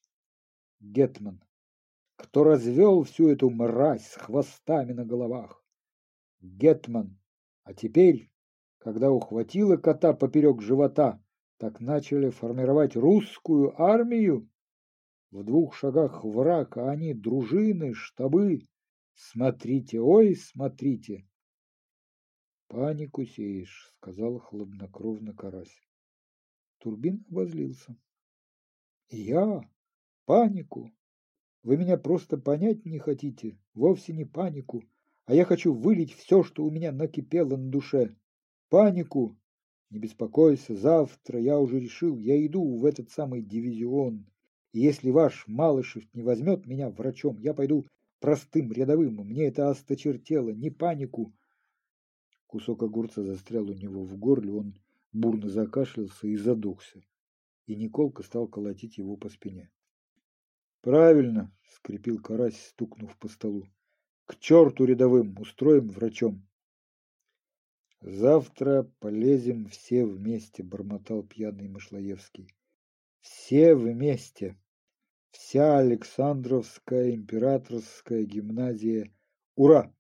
Гетман, кто развел всю эту мразь с хвостами на головах. Гетман, а теперь, когда ухватила кота поперек живота, так начали формировать русскую армию. В двух шагах враг, а они дружины, штабы. Смотрите, ой, смотрите. Панику сеешь, сказал хладнокровно карась. Турбин обозлился. Я, Панику? Вы меня просто понять не хотите, вовсе не панику, а я хочу вылить все, что у меня накипело на душе. Панику? Не беспокойся, завтра я уже решил, я иду в этот самый дивизион. И если ваш Малышев не возьмет меня врачом, я пойду простым рядовым. Мне это осточертело, не панику. Кусок огурца застрял у него в горле, он бурно закашлялся и задохся. И Николка стал колотить его по спине. Правильно, скрипел карась, стукнув по столу. К черту рядовым, устроим врачом. Завтра полезем все вместе, бормотал пьяный Мышлоевский. Все вместе. Вся Александровская императорская гимназия. Ура!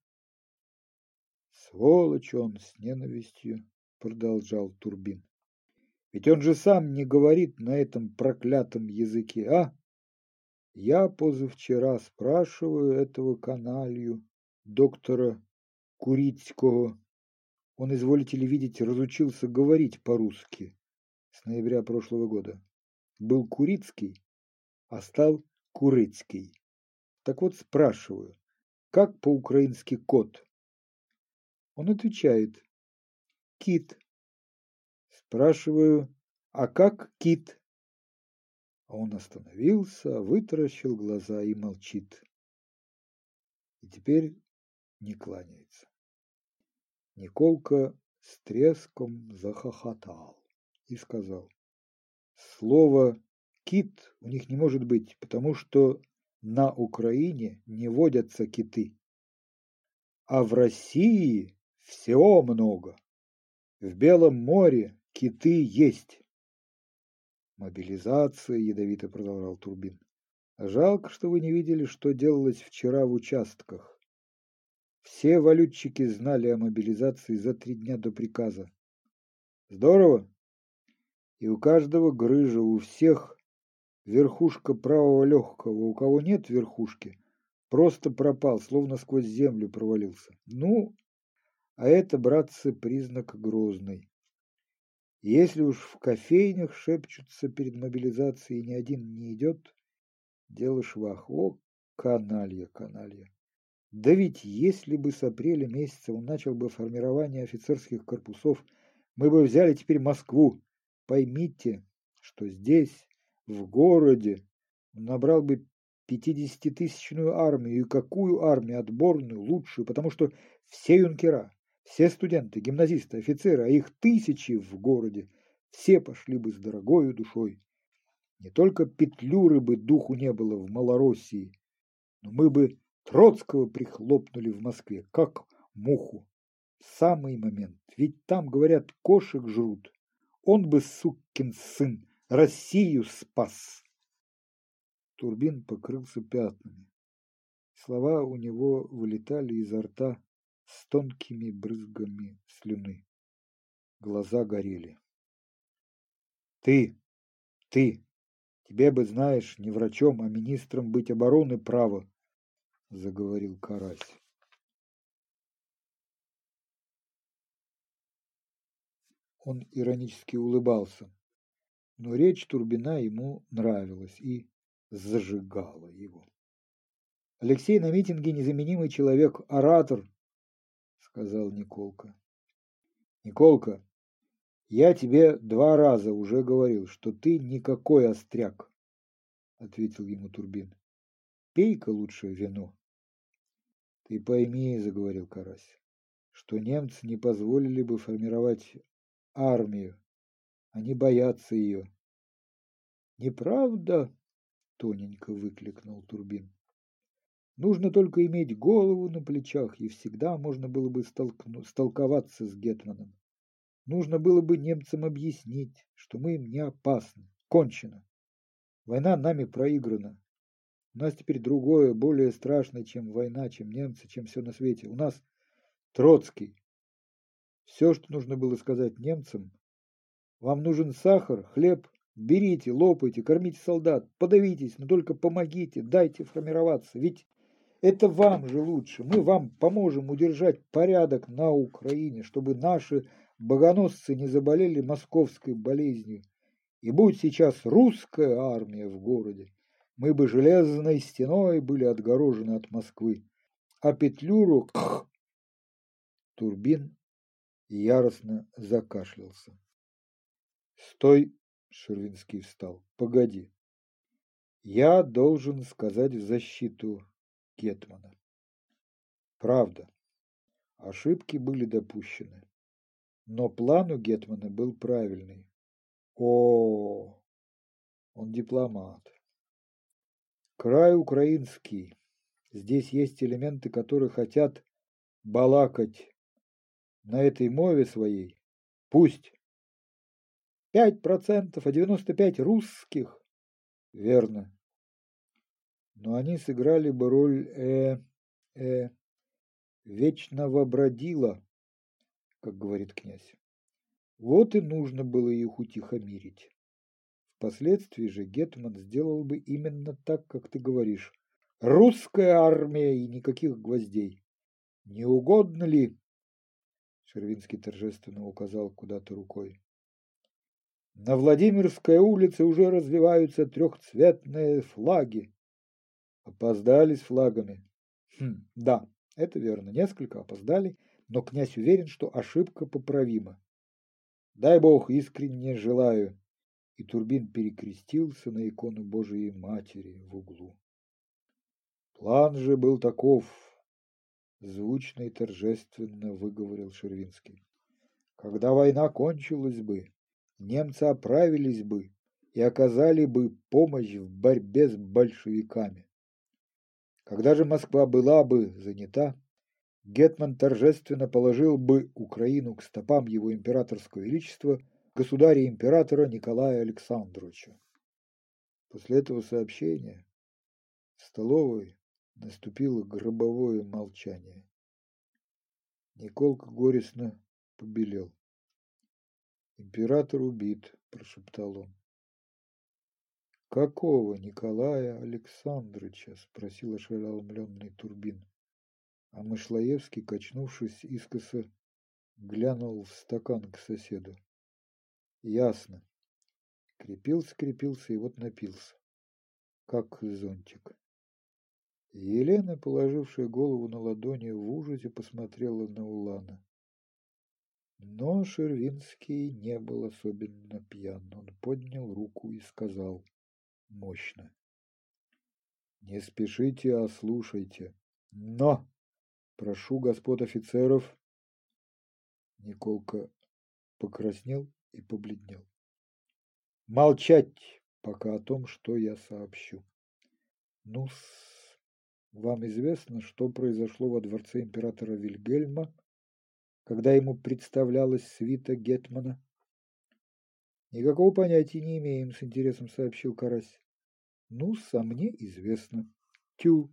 Сволочь он с ненавистью, продолжал Турбин. Ведь он же сам не говорит на этом проклятом языке, а? Я позавчера спрашиваю этого каналью, доктора Курицкого. Он, изволите ли видеть, разучился говорить по-русски с ноября прошлого года. Был Курицкий, а стал Курыцкий. Так вот спрашиваю, как по-украински кот? Он отвечает, кит. Спрашиваю, а как кит? А он остановился, вытаращил глаза и молчит. И теперь не кланяется. Николка с треском захохотал и сказал, слово «кит» у них не может быть, потому что на Украине не водятся киты. А в России всего много. В Белом море киты есть. Мобилизация, ядовито продолжал Турбин. Жалко, что вы не видели, что делалось вчера в участках. Все валютчики знали о мобилизации за три дня до приказа. Здорово? И у каждого грыжа, у всех верхушка правого легкого. У кого нет верхушки, просто пропал, словно сквозь землю провалился. Ну, а это, братцы, признак грозный. Если уж в кофейнях шепчутся перед мобилизацией, ни один не идет, дело швах. О, каналья, каналья. Да ведь если бы с апреля месяца он начал бы формирование офицерских корпусов, мы бы взяли теперь Москву. Поймите, что здесь, в городе, он набрал бы пятидесятитысячную армию. И какую армию? Отборную, лучшую, потому что все юнкера, все студенты, гимназисты, офицеры, а их тысячи в городе, все пошли бы с дорогою душой. Не только Петлюры бы духу не было в Малороссии, но мы бы Троцкого прихлопнули в Москве, как муху. Самый момент, ведь там, говорят, кошек жрут. Он бы, сукин сын, Россию спас. Турбин покрылся пятнами. Слова у него вылетали изо рта с тонкими брызгами слюны. Глаза горели. Ты, ты, тебе бы, знаешь, не врачом, а министром быть обороны право, заговорил Карась. Он иронически улыбался, но речь Турбина ему нравилась и зажигала его. Алексей на митинге незаменимый человек, оратор, сказал Николка. Николка, я тебе два раза уже говорил, что ты никакой остряк, ответил ему Турбин. Пей-ка лучше вино. Ты пойми, заговорил Карась, что немцы не позволили бы формировать армию. Они боятся ее. Неправда? Тоненько выкликнул Турбин. Нужно только иметь голову на плечах, и всегда можно было бы столкну... столковаться с Гетманом. Нужно было бы немцам объяснить, что мы им не опасны. Кончено. Война нами проиграна. У нас теперь другое, более страшное, чем война, чем немцы, чем все на свете. У нас Троцкий. Все, что нужно было сказать немцам. Вам нужен сахар, хлеб, берите, лопайте, кормите солдат, подавитесь, но только помогите, дайте формироваться. Ведь это вам же лучше. Мы вам поможем удержать порядок на Украине, чтобы наши богоносцы не заболели московской болезнью. И будь сейчас русская армия в городе, мы бы железной стеной были отгорожены от Москвы. А Петлюру... *sniffs* Турбин яростно закашлялся. «Стой!» — Шервинский встал. «Погоди. Я должен сказать в защиту Гетмана. Правда, ошибки были допущены, но план у Гетмана был правильный. О, он дипломат. Край украинский. Здесь есть элементы, которые хотят балакать на этой мове своей. Пусть. Пять процентов, а девяносто пять русских. Верно но они сыграли бы роль э, э, вечного бродила, как говорит князь. Вот и нужно было их утихомирить. Впоследствии же Гетман сделал бы именно так, как ты говоришь. Русская армия и никаких гвоздей. Не угодно ли? Шервинский торжественно указал куда-то рукой. На Владимирской улице уже развиваются трехцветные флаги. Опоздали с флагами. Хм, да, это верно, несколько опоздали, но князь уверен, что ошибка поправима. Дай Бог, искренне желаю. И Турбин перекрестился на икону Божией Матери в углу. План же был таков, звучно и торжественно выговорил Шервинский. Когда война кончилась бы, немцы оправились бы и оказали бы помощь в борьбе с большевиками. Когда же Москва была бы занята, Гетман торжественно положил бы Украину к стопам его императорского величества, государя-императора Николая Александровича. После этого сообщения в столовой наступило гробовое молчание. Николка горестно побелел. «Император убит», – прошептал он. «Какого Николая Александровича?» – спросил ошеломленный Турбин. А Мышлоевский, качнувшись искоса, глянул в стакан к соседу. Ясно. Крепился, крепился и вот напился. Как зонтик. Елена, положившая голову на ладони, в ужасе посмотрела на Улана. Но Шервинский не был особенно пьян. Он поднял руку и сказал мощно. «Не спешите, а слушайте. Но Прошу господ офицеров. Николка покраснел и побледнел. Молчать пока о том, что я сообщу. ну вам известно, что произошло во дворце императора Вильгельма, когда ему представлялась свита Гетмана? Никакого понятия не имеем, с интересом сообщил Карась. ну а мне известно. Тю,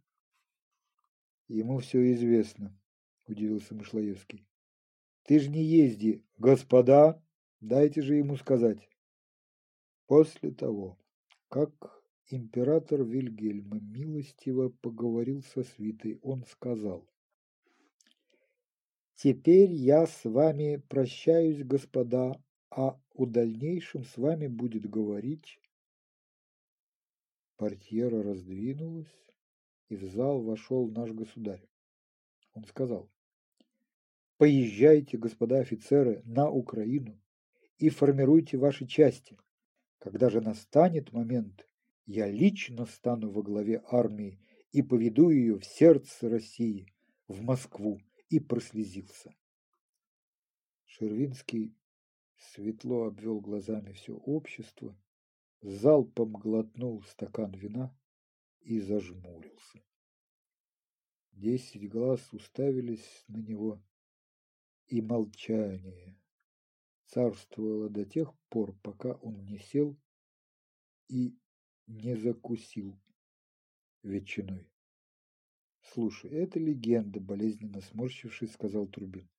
Ему все известно, удивился Мышлоевский. Ты же не езди, господа, дайте же ему сказать. После того, как император Вильгельм милостиво поговорил со свитой, он сказал. «Теперь я с вами прощаюсь, господа, а у дальнейшем с вами будет говорить...» Портьера раздвинулась, и в зал вошел наш государь. Он сказал, «Поезжайте, господа офицеры, на Украину и формируйте ваши части. Когда же настанет момент, я лично стану во главе армии и поведу ее в сердце России, в Москву, и прослезился. Шервинский светло обвел глазами все общество, залпом глотнул стакан вина и зажмурился. Десять глаз уставились на него, и молчание царствовало до тех пор, пока он не сел и не закусил ветчиной. «Слушай, это легенда», — болезненно сморщившись, сказал Трубин.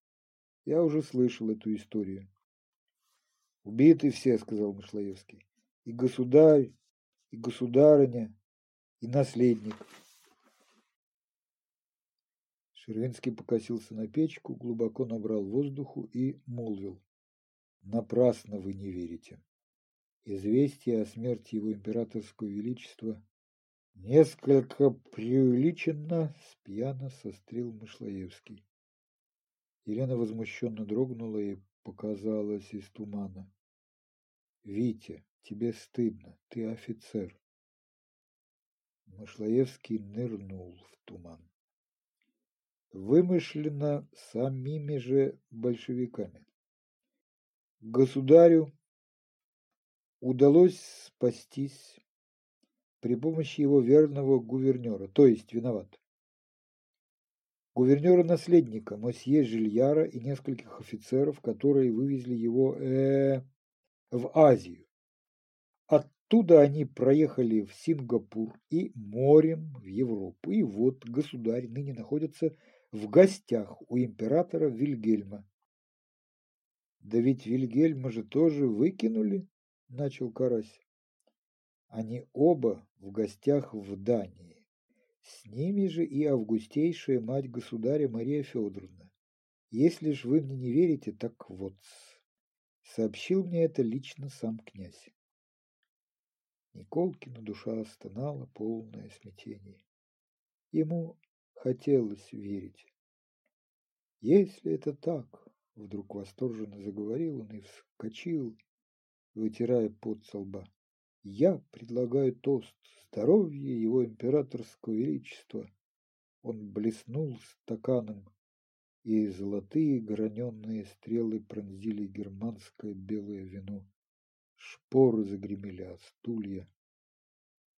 «Я уже слышал эту историю». «Убиты все», — сказал Мышлоевский. «И государь, и государыня, и наследник. Шервинский покосился на печку, глубоко набрал воздуху и молвил. Напрасно вы не верите. Известие о смерти его императорского величества несколько преувеличенно спьяно сострил Мышлоевский. Елена возмущенно дрогнула и показалась из тумана. «Витя, тебе стыдно, ты офицер. Машлаевский нырнул в туман. Вымышленно самими же большевиками. Государю удалось спастись при помощи его верного гувернера, то есть виноват. Гувернера-наследника, мосье Жильяра и нескольких офицеров, которые вывезли его э, в Азию. От Оттуда они проехали в Сингапур и морем в Европу. И вот государь ныне находится в гостях у императора Вильгельма. Да ведь Вильгельма же тоже выкинули, начал Карась. Они оба в гостях в Дании. С ними же и августейшая мать государя Мария Федоровна. Если ж вы мне не верите, так вот. Сообщил мне это лично сам князь. Николкина душа стонала, полное смятение. Ему хотелось верить. Если это так, вдруг восторженно заговорил он и вскочил, вытирая пот со лба. Я предлагаю тост здоровье его императорского величества. Он блеснул стаканом и золотые граненные стрелы пронзили германское белое вино. Шпоры загремели от стулья.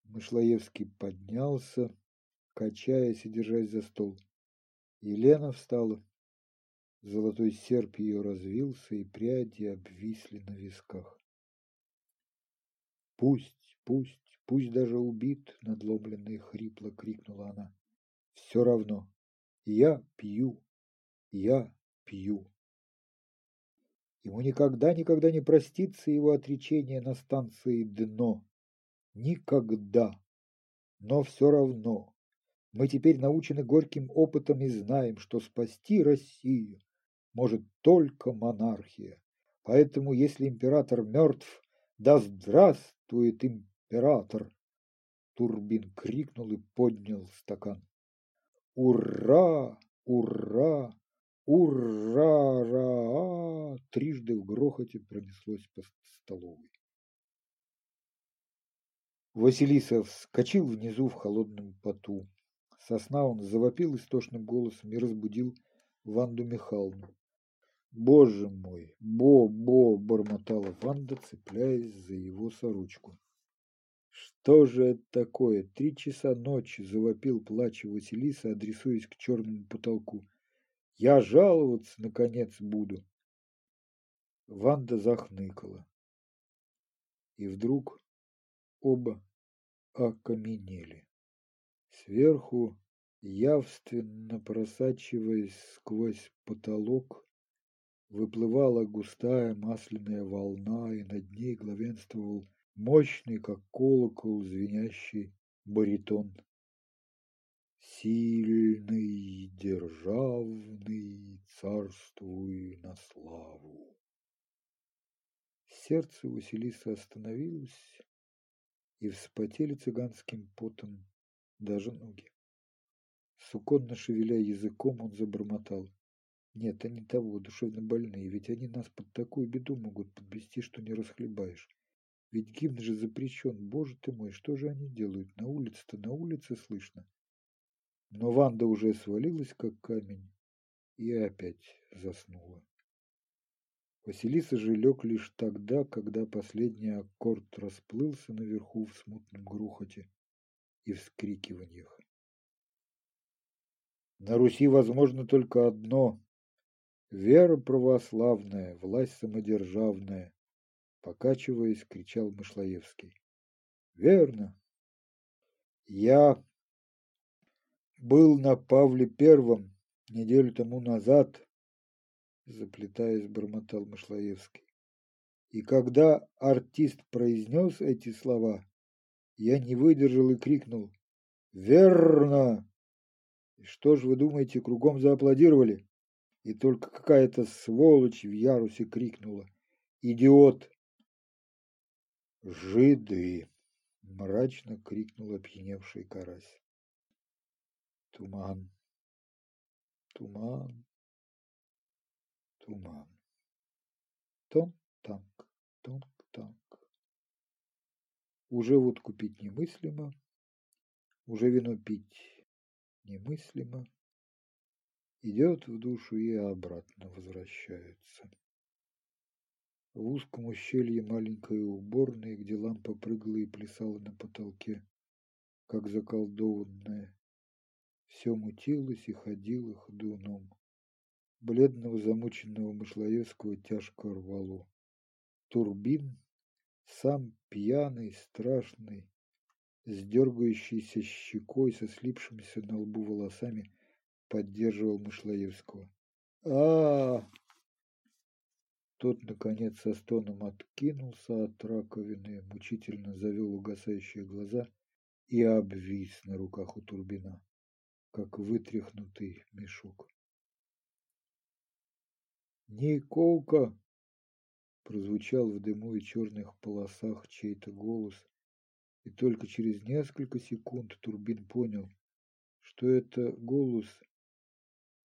Мышлоевский поднялся, качаясь и держась за стол. Елена встала. Золотой серп ее развился, и пряди обвисли на висках. «Пусть, пусть, пусть даже убит!» — надломленно и хрипло крикнула она. «Все равно. Я пью. Я пью». Ему никогда-никогда не простится его отречение на станции «Дно». Никогда. Но все равно. Мы теперь научены горьким опытом и знаем, что спасти Россию может только монархия. Поэтому, если император мертв, да здравствует император! Турбин крикнул и поднял стакан. Ура! Ура! Ура-ра! Трижды в грохоте пронеслось по столовой. Василиса вскочил внизу в холодном поту. Сосна он завопил истошным голосом и разбудил Ванду Михайловну. «Боже мой! Бо-бо!» – бормотала Ванда, цепляясь за его сорочку. «Что же это такое? Три часа ночи!» – завопил плача Василиса, адресуясь к черному потолку. «Я жаловаться, наконец, буду!» Ванда захныкала. И вдруг оба окаменели. Сверху, явственно просачиваясь сквозь потолок, выплывала густая масляная волна, и над ней главенствовал мощный, как колокол, звенящий баритон. Сильный, державный, царствуй на славу. Сердце Василисы остановилось, и вспотели цыганским потом даже ноги. Суконно шевеля языком, он забормотал. Нет, они того, душевно больные, ведь они нас под такую беду могут подвести, что не расхлебаешь. Ведь гимн же запрещен, боже ты мой, что же они делают? На улице-то, на улице слышно. Но Ванда уже свалилась, как камень, и опять заснула. Василиса же лег лишь тогда, когда последний аккорд расплылся наверху в смутном грохоте и вскрикиваниях. На Руси возможно только одно — вера православная, власть самодержавная, покачиваясь, кричал Мышлоевский. Верно. Я был на Павле Первом неделю тому назад, заплетаясь, бормотал Машлаевский. И когда артист произнес эти слова, я не выдержал и крикнул «Верно!» И что ж вы думаете, кругом зааплодировали? И только какая-то сволочь в ярусе крикнула «Идиот!» «Жиды!» — мрачно крикнул опьяневший карась. Туман, туман, туман. Тон-танк, тонк-танк. Уже водку пить немыслимо, уже вино пить немыслимо. Идет в душу и обратно возвращается. В узком ущелье маленькой уборной, где лампа прыгала и плясала на потолке, как заколдованная, все мутилось и ходило ходуном. Бледного замученного Мышлоевского тяжко рвало. Турбин, сам пьяный, страшный, с дергающейся щекой, со слипшимися на лбу волосами, поддерживал Мышлоевского. а, Тот, наконец, со стоном откинулся от раковины, мучительно завел угасающие глаза и обвис на руках у Турбина, как вытряхнутый мешок. «Николка!» Прозвучал в дыму и черных полосах чей-то голос, и только через несколько секунд Турбин понял, что это голос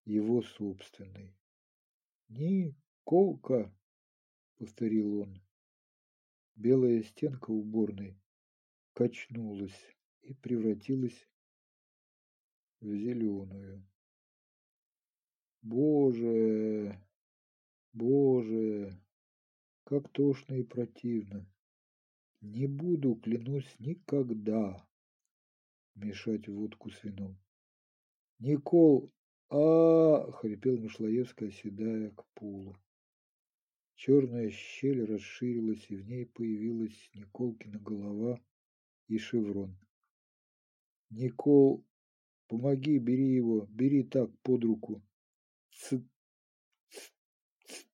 его собственный. «Николка!» — повторил он. Белая стенка уборной качнулась и превратилась в зеленую. Боже, боже, как тошно и противно. Не буду, клянусь, никогда мешать водку с вином. Никол, а, хрипел Мышлоевский, оседая к полу. Черная щель расширилась, и в ней появилась Николкина голова и шеврон. Никол, помоги, бери его, бери так под руку. Ц, ц, ц.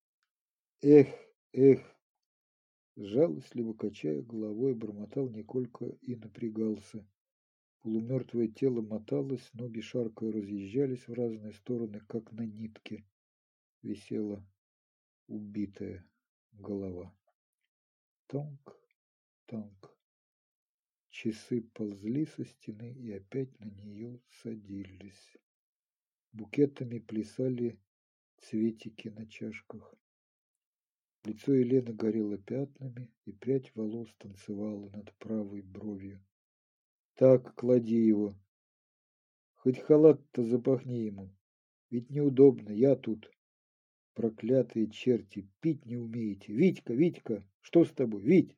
Эх, эх. Жалостливо качая головой, бормотал Николька и напрягался. Полумертвое тело моталось, ноги шаркая разъезжались в разные стороны, как на нитке. Висела убитая голова. Тонк, тонк. Часы ползли со стены и опять на нее садились. Букетами плясали цветики на чашках. Лицо Елены горело пятнами, и прядь волос танцевала над правой бровью. Так, клади его. Хоть халат-то запахни ему. Ведь неудобно, я тут. Проклятые черти, пить не умеете. Витька, Витька, что с тобой, Вить?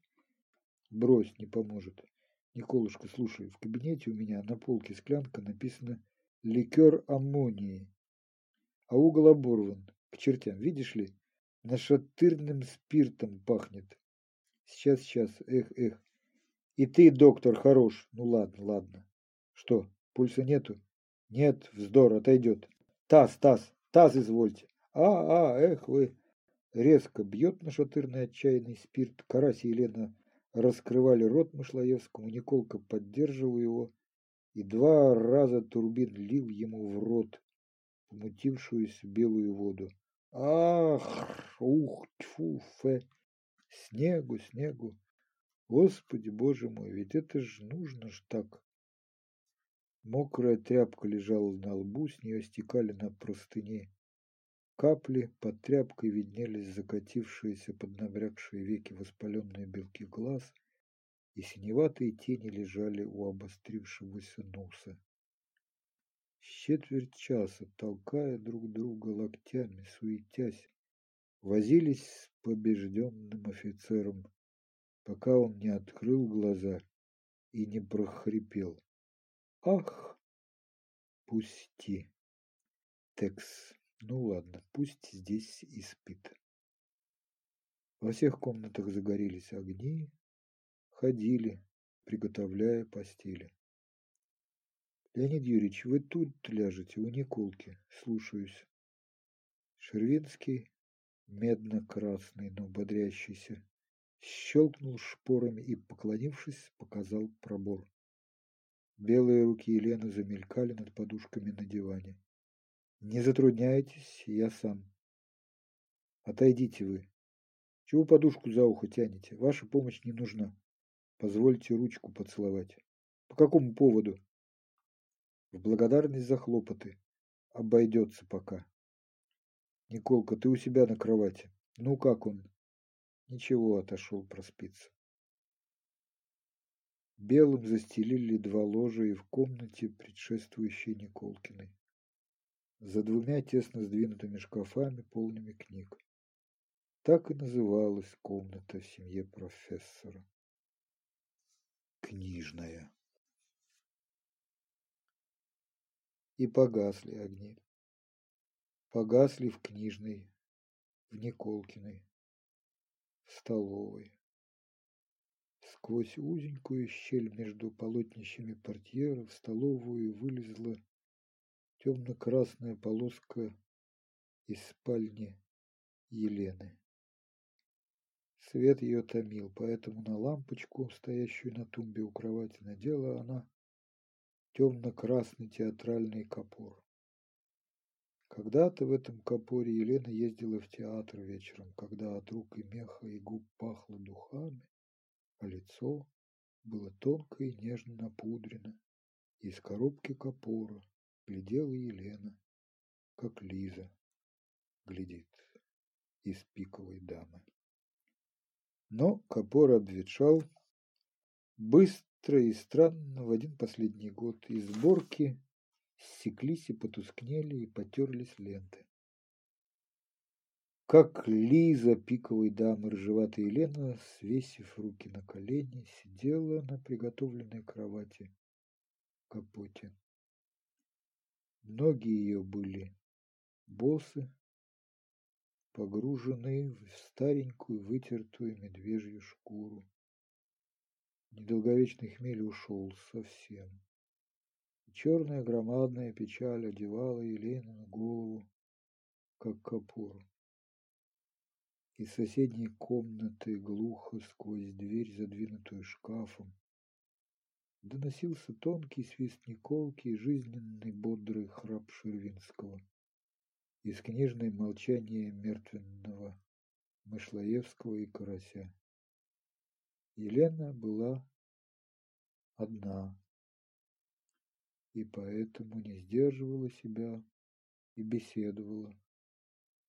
Брось, не поможет. Николушка, слушай, в кабинете у меня на полке склянка написано «Ликер аммонии», а угол оборван, к чертям, видишь ли, нашатырным спиртом пахнет. Сейчас, сейчас, эх, эх. И ты, доктор, хорош. Ну ладно, ладно. Что, пульса нету? Нет, вздор, отойдет. Таз, таз, таз извольте. А, а, эх вы. Резко бьет нашатырный отчаянный спирт. Карась и Елена раскрывали рот Мышлоевскому. Николка поддерживал его и два раза турбин лил ему в рот помутившуюся белую воду. Ах, ух, тьфу, фе. Снегу, снегу. Господи, боже мой, ведь это ж нужно ж так. Мокрая тряпка лежала на лбу, с нее стекали на простыни. Капли под тряпкой виднелись закатившиеся под набрякшие веки воспаленные белки глаз, и синеватые тени лежали у обострившегося носа. С четверть часа, толкая друг друга локтями, суетясь, возились с побежденным офицером пока он не открыл глаза и не прохрипел. Ах, пусти. Текс. Ну ладно, пусть здесь и спит. Во всех комнатах загорелись огни, ходили, приготовляя постели. Леонид Юрьевич, вы тут ляжете, у Николки. Слушаюсь. Шервинский, медно-красный, но бодрящийся, щелкнул шпорами и, поклонившись, показал пробор. Белые руки Елены замелькали над подушками на диване. «Не затрудняйтесь, я сам». «Отойдите вы. Чего подушку за ухо тянете? Ваша помощь не нужна. Позвольте ручку поцеловать». «По какому поводу?» «В благодарность за хлопоты. Обойдется пока». «Николка, ты у себя на кровати. Ну, как он?» Ничего, отошел проспиться. Белым застелили два ложа и в комнате, предшествующей Николкиной. За двумя тесно сдвинутыми шкафами, полными книг. Так и называлась комната в семье профессора. Книжная. И погасли огни. Погасли в книжной, в Николкиной столовой. Сквозь узенькую щель между полотнищами портьеров в столовую вылезла темно-красная полоска из спальни Елены. Свет ее томил, поэтому на лампочку, стоящую на тумбе у кровати, надела она темно-красный театральный капор. Когда-то в этом капоре Елена ездила в театр вечером, когда от рук и меха и губ пахло духами, а лицо было тонко и нежно напудрено. Из коробки капора глядела Елена, как Лиза глядит из пиковой дамы. Но капор обветшал быстро и странно в один последний год, и сборки ссеклись и потускнели, и потерлись ленты. как Лиза пиковой дамы рыжеватая Елена, свесив руки на колени, сидела на приготовленной кровати капоте. Ноги ее были босы, погружены в старенькую вытертую медвежью шкуру. Недолговечный хмель ушел совсем. Черная громадная печаль одевала Елену на голову, как капор. Из соседней комнаты глухо сквозь дверь, задвинутую шкафом, доносился тонкий свист Николки и жизненный бодрый храп Шервинского. Из книжной молчание мертвенного Мышлоевского и Карася. Елена была одна, и поэтому не сдерживала себя и беседовала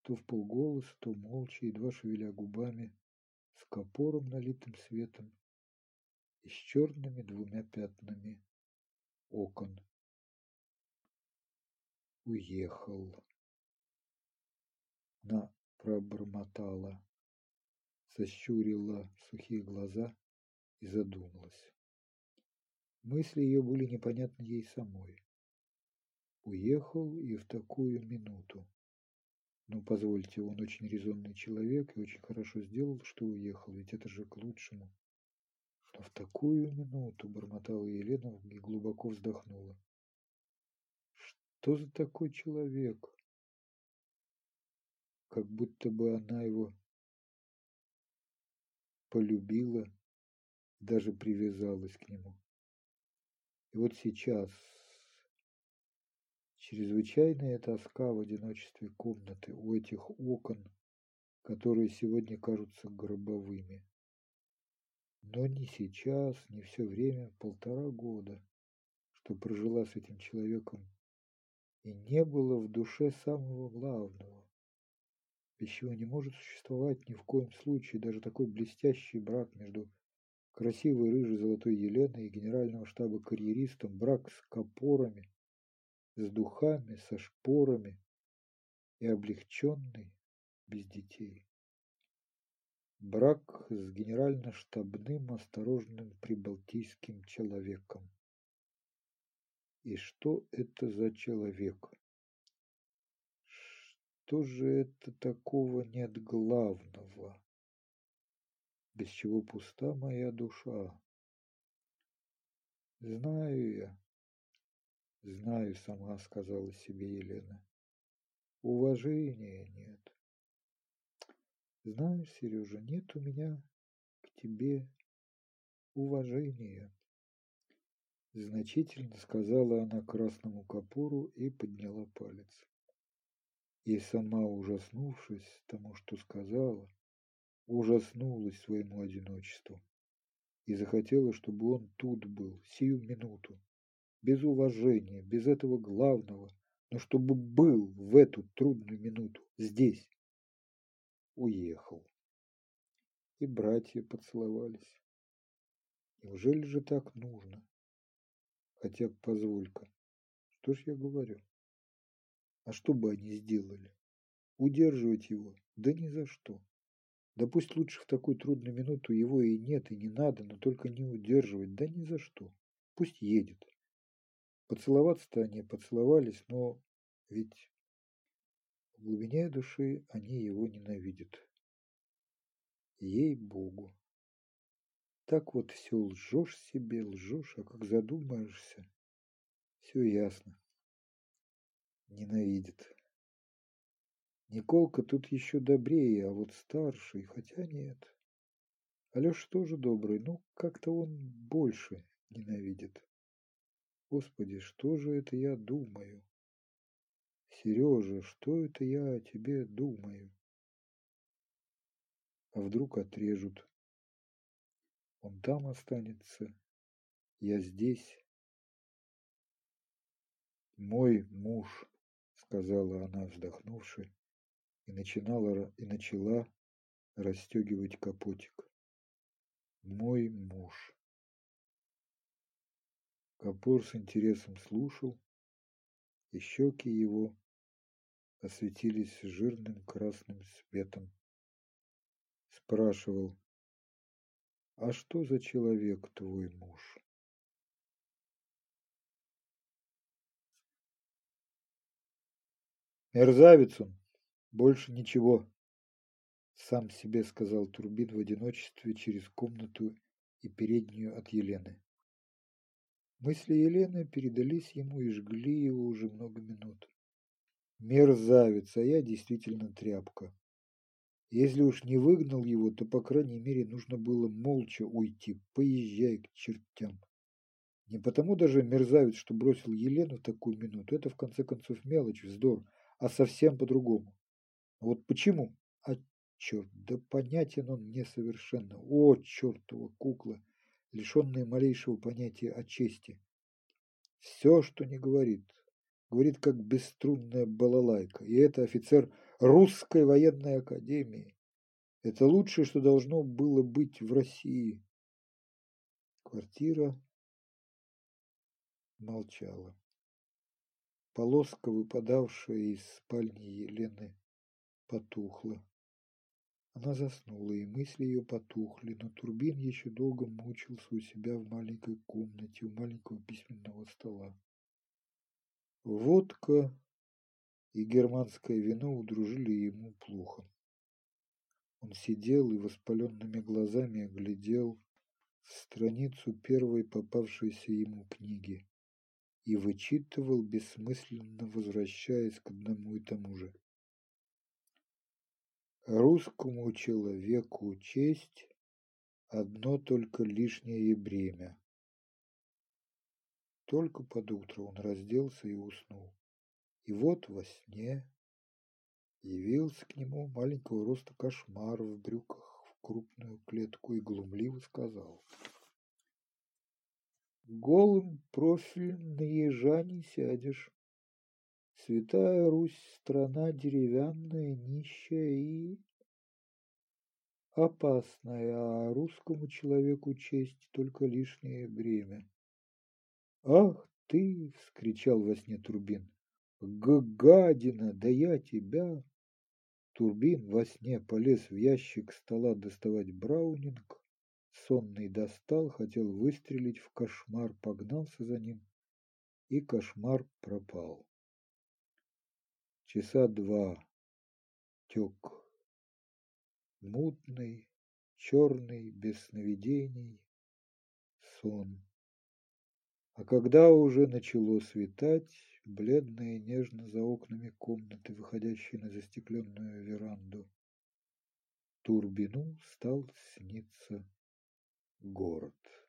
то в полголоса, то молча, едва шевеля губами, с копором, налитым светом, и с черными двумя пятнами окон. Уехал. На пробормотала, сощурила сухие глаза и задумалась. Мысли ее были непонятны ей самой. Уехал и в такую минуту. Ну, позвольте, он очень резонный человек и очень хорошо сделал, что уехал, ведь это же к лучшему. Но в такую минуту бормотала Елена и глубоко вздохнула. Что за такой человек? Как будто бы она его полюбила, даже привязалась к нему. И вот сейчас, Чрезвычайная тоска в одиночестве комнаты у этих окон, которые сегодня кажутся гробовыми. Но ни сейчас, ни все время, полтора года, что прожила с этим человеком, и не было в душе самого главного, без чего не может существовать ни в коем случае даже такой блестящий брак между красивой рыжей золотой Еленой и генерального штаба карьеристом, брак с копорами, с духами, со шпорами и облегченный без детей. Брак с генерально-штабным осторожным прибалтийским человеком. И что это за человек? Что же это такого нет главного, без чего пуста моя душа? Знаю я, Знаю сама, сказала себе Елена. Уважения нет. Знаешь, Сережа, нет у меня к тебе уважения. Значительно сказала она красному капору и подняла палец. И сама, ужаснувшись тому, что сказала, ужаснулась своему одиночеству и захотела, чтобы он тут был, сию минуту, без уважения, без этого главного, но чтобы был в эту трудную минуту здесь. Уехал. И братья поцеловались. Неужели же так нужно? Хотя, позволь-ка, что ж я говорю? А что бы они сделали? Удерживать его? Да ни за что. Да пусть лучше в такую трудную минуту его и нет, и не надо, но только не удерживать, да ни за что. Пусть едет. Поцеловаться-то они поцеловались, но ведь в глубине души они его ненавидят. Ей-богу. Так вот все лжешь себе, лжешь, а как задумаешься, все ясно. Ненавидит. Николка тут еще добрее, а вот старший, хотя нет. Алеша тоже добрый, но как-то он больше ненавидит. Господи, что же это я думаю? Сережа, что это я о тебе думаю? А вдруг отрежут? Он там останется, я здесь. Мой муж, сказала она, вздохнувши, и начинала и начала расстегивать капотик. Мой муж. Капор с интересом слушал, и щеки его осветились жирным красным светом. Спрашивал, а что за человек твой муж? Мерзавец он, больше ничего, сам себе сказал Турбин в одиночестве через комнату и переднюю от Елены. Мысли Елены передались ему и жгли его уже много минут. Мерзавец, а я действительно тряпка. Если уж не выгнал его, то, по крайней мере, нужно было молча уйти. Поезжай к чертям. Не потому даже мерзавец, что бросил Елену в такую минуту. Это, в конце концов, мелочь, вздор а совсем по-другому. Вот почему? А черт, да понятен он мне совершенно. О, чертова кукла, лишенная малейшего понятия о чести. Все, что не говорит, говорит как бесструнная балалайка. И это офицер русской военной академии. Это лучшее, что должно было быть в России. Квартира молчала. Полоска, выпадавшая из спальни Елены, потухла. Она заснула, и мысли ее потухли, но Турбин еще долго мучился у себя в маленькой комнате у маленького письменного стола. Водка и германское вино удружили ему плохо. Он сидел и воспаленными глазами глядел страницу первой попавшейся ему книги и вычитывал, бессмысленно возвращаясь к одному и тому же. Русскому человеку честь – одно только лишнее бремя. Только под утро он разделся и уснул. И вот во сне явился к нему маленького роста кошмар в брюках в крупную клетку и глумливо сказал – Голым профиль на ежа не сядешь. Святая Русь — страна деревянная, нищая и опасная, а русскому человеку честь только лишнее бремя. «Ах ты!» — вскричал во сне Турбин. «Гадина! Да я тебя!» Турбин во сне полез в ящик стола доставать браунинг, Сонный достал, хотел выстрелить в кошмар, погнался за ним, и кошмар пропал. Часа два тек. Мутный, черный, без сновидений, сон. А когда уже начало светать, бледно и нежно за окнами комнаты, выходящей на застекленную веранду, Турбину стал сниться город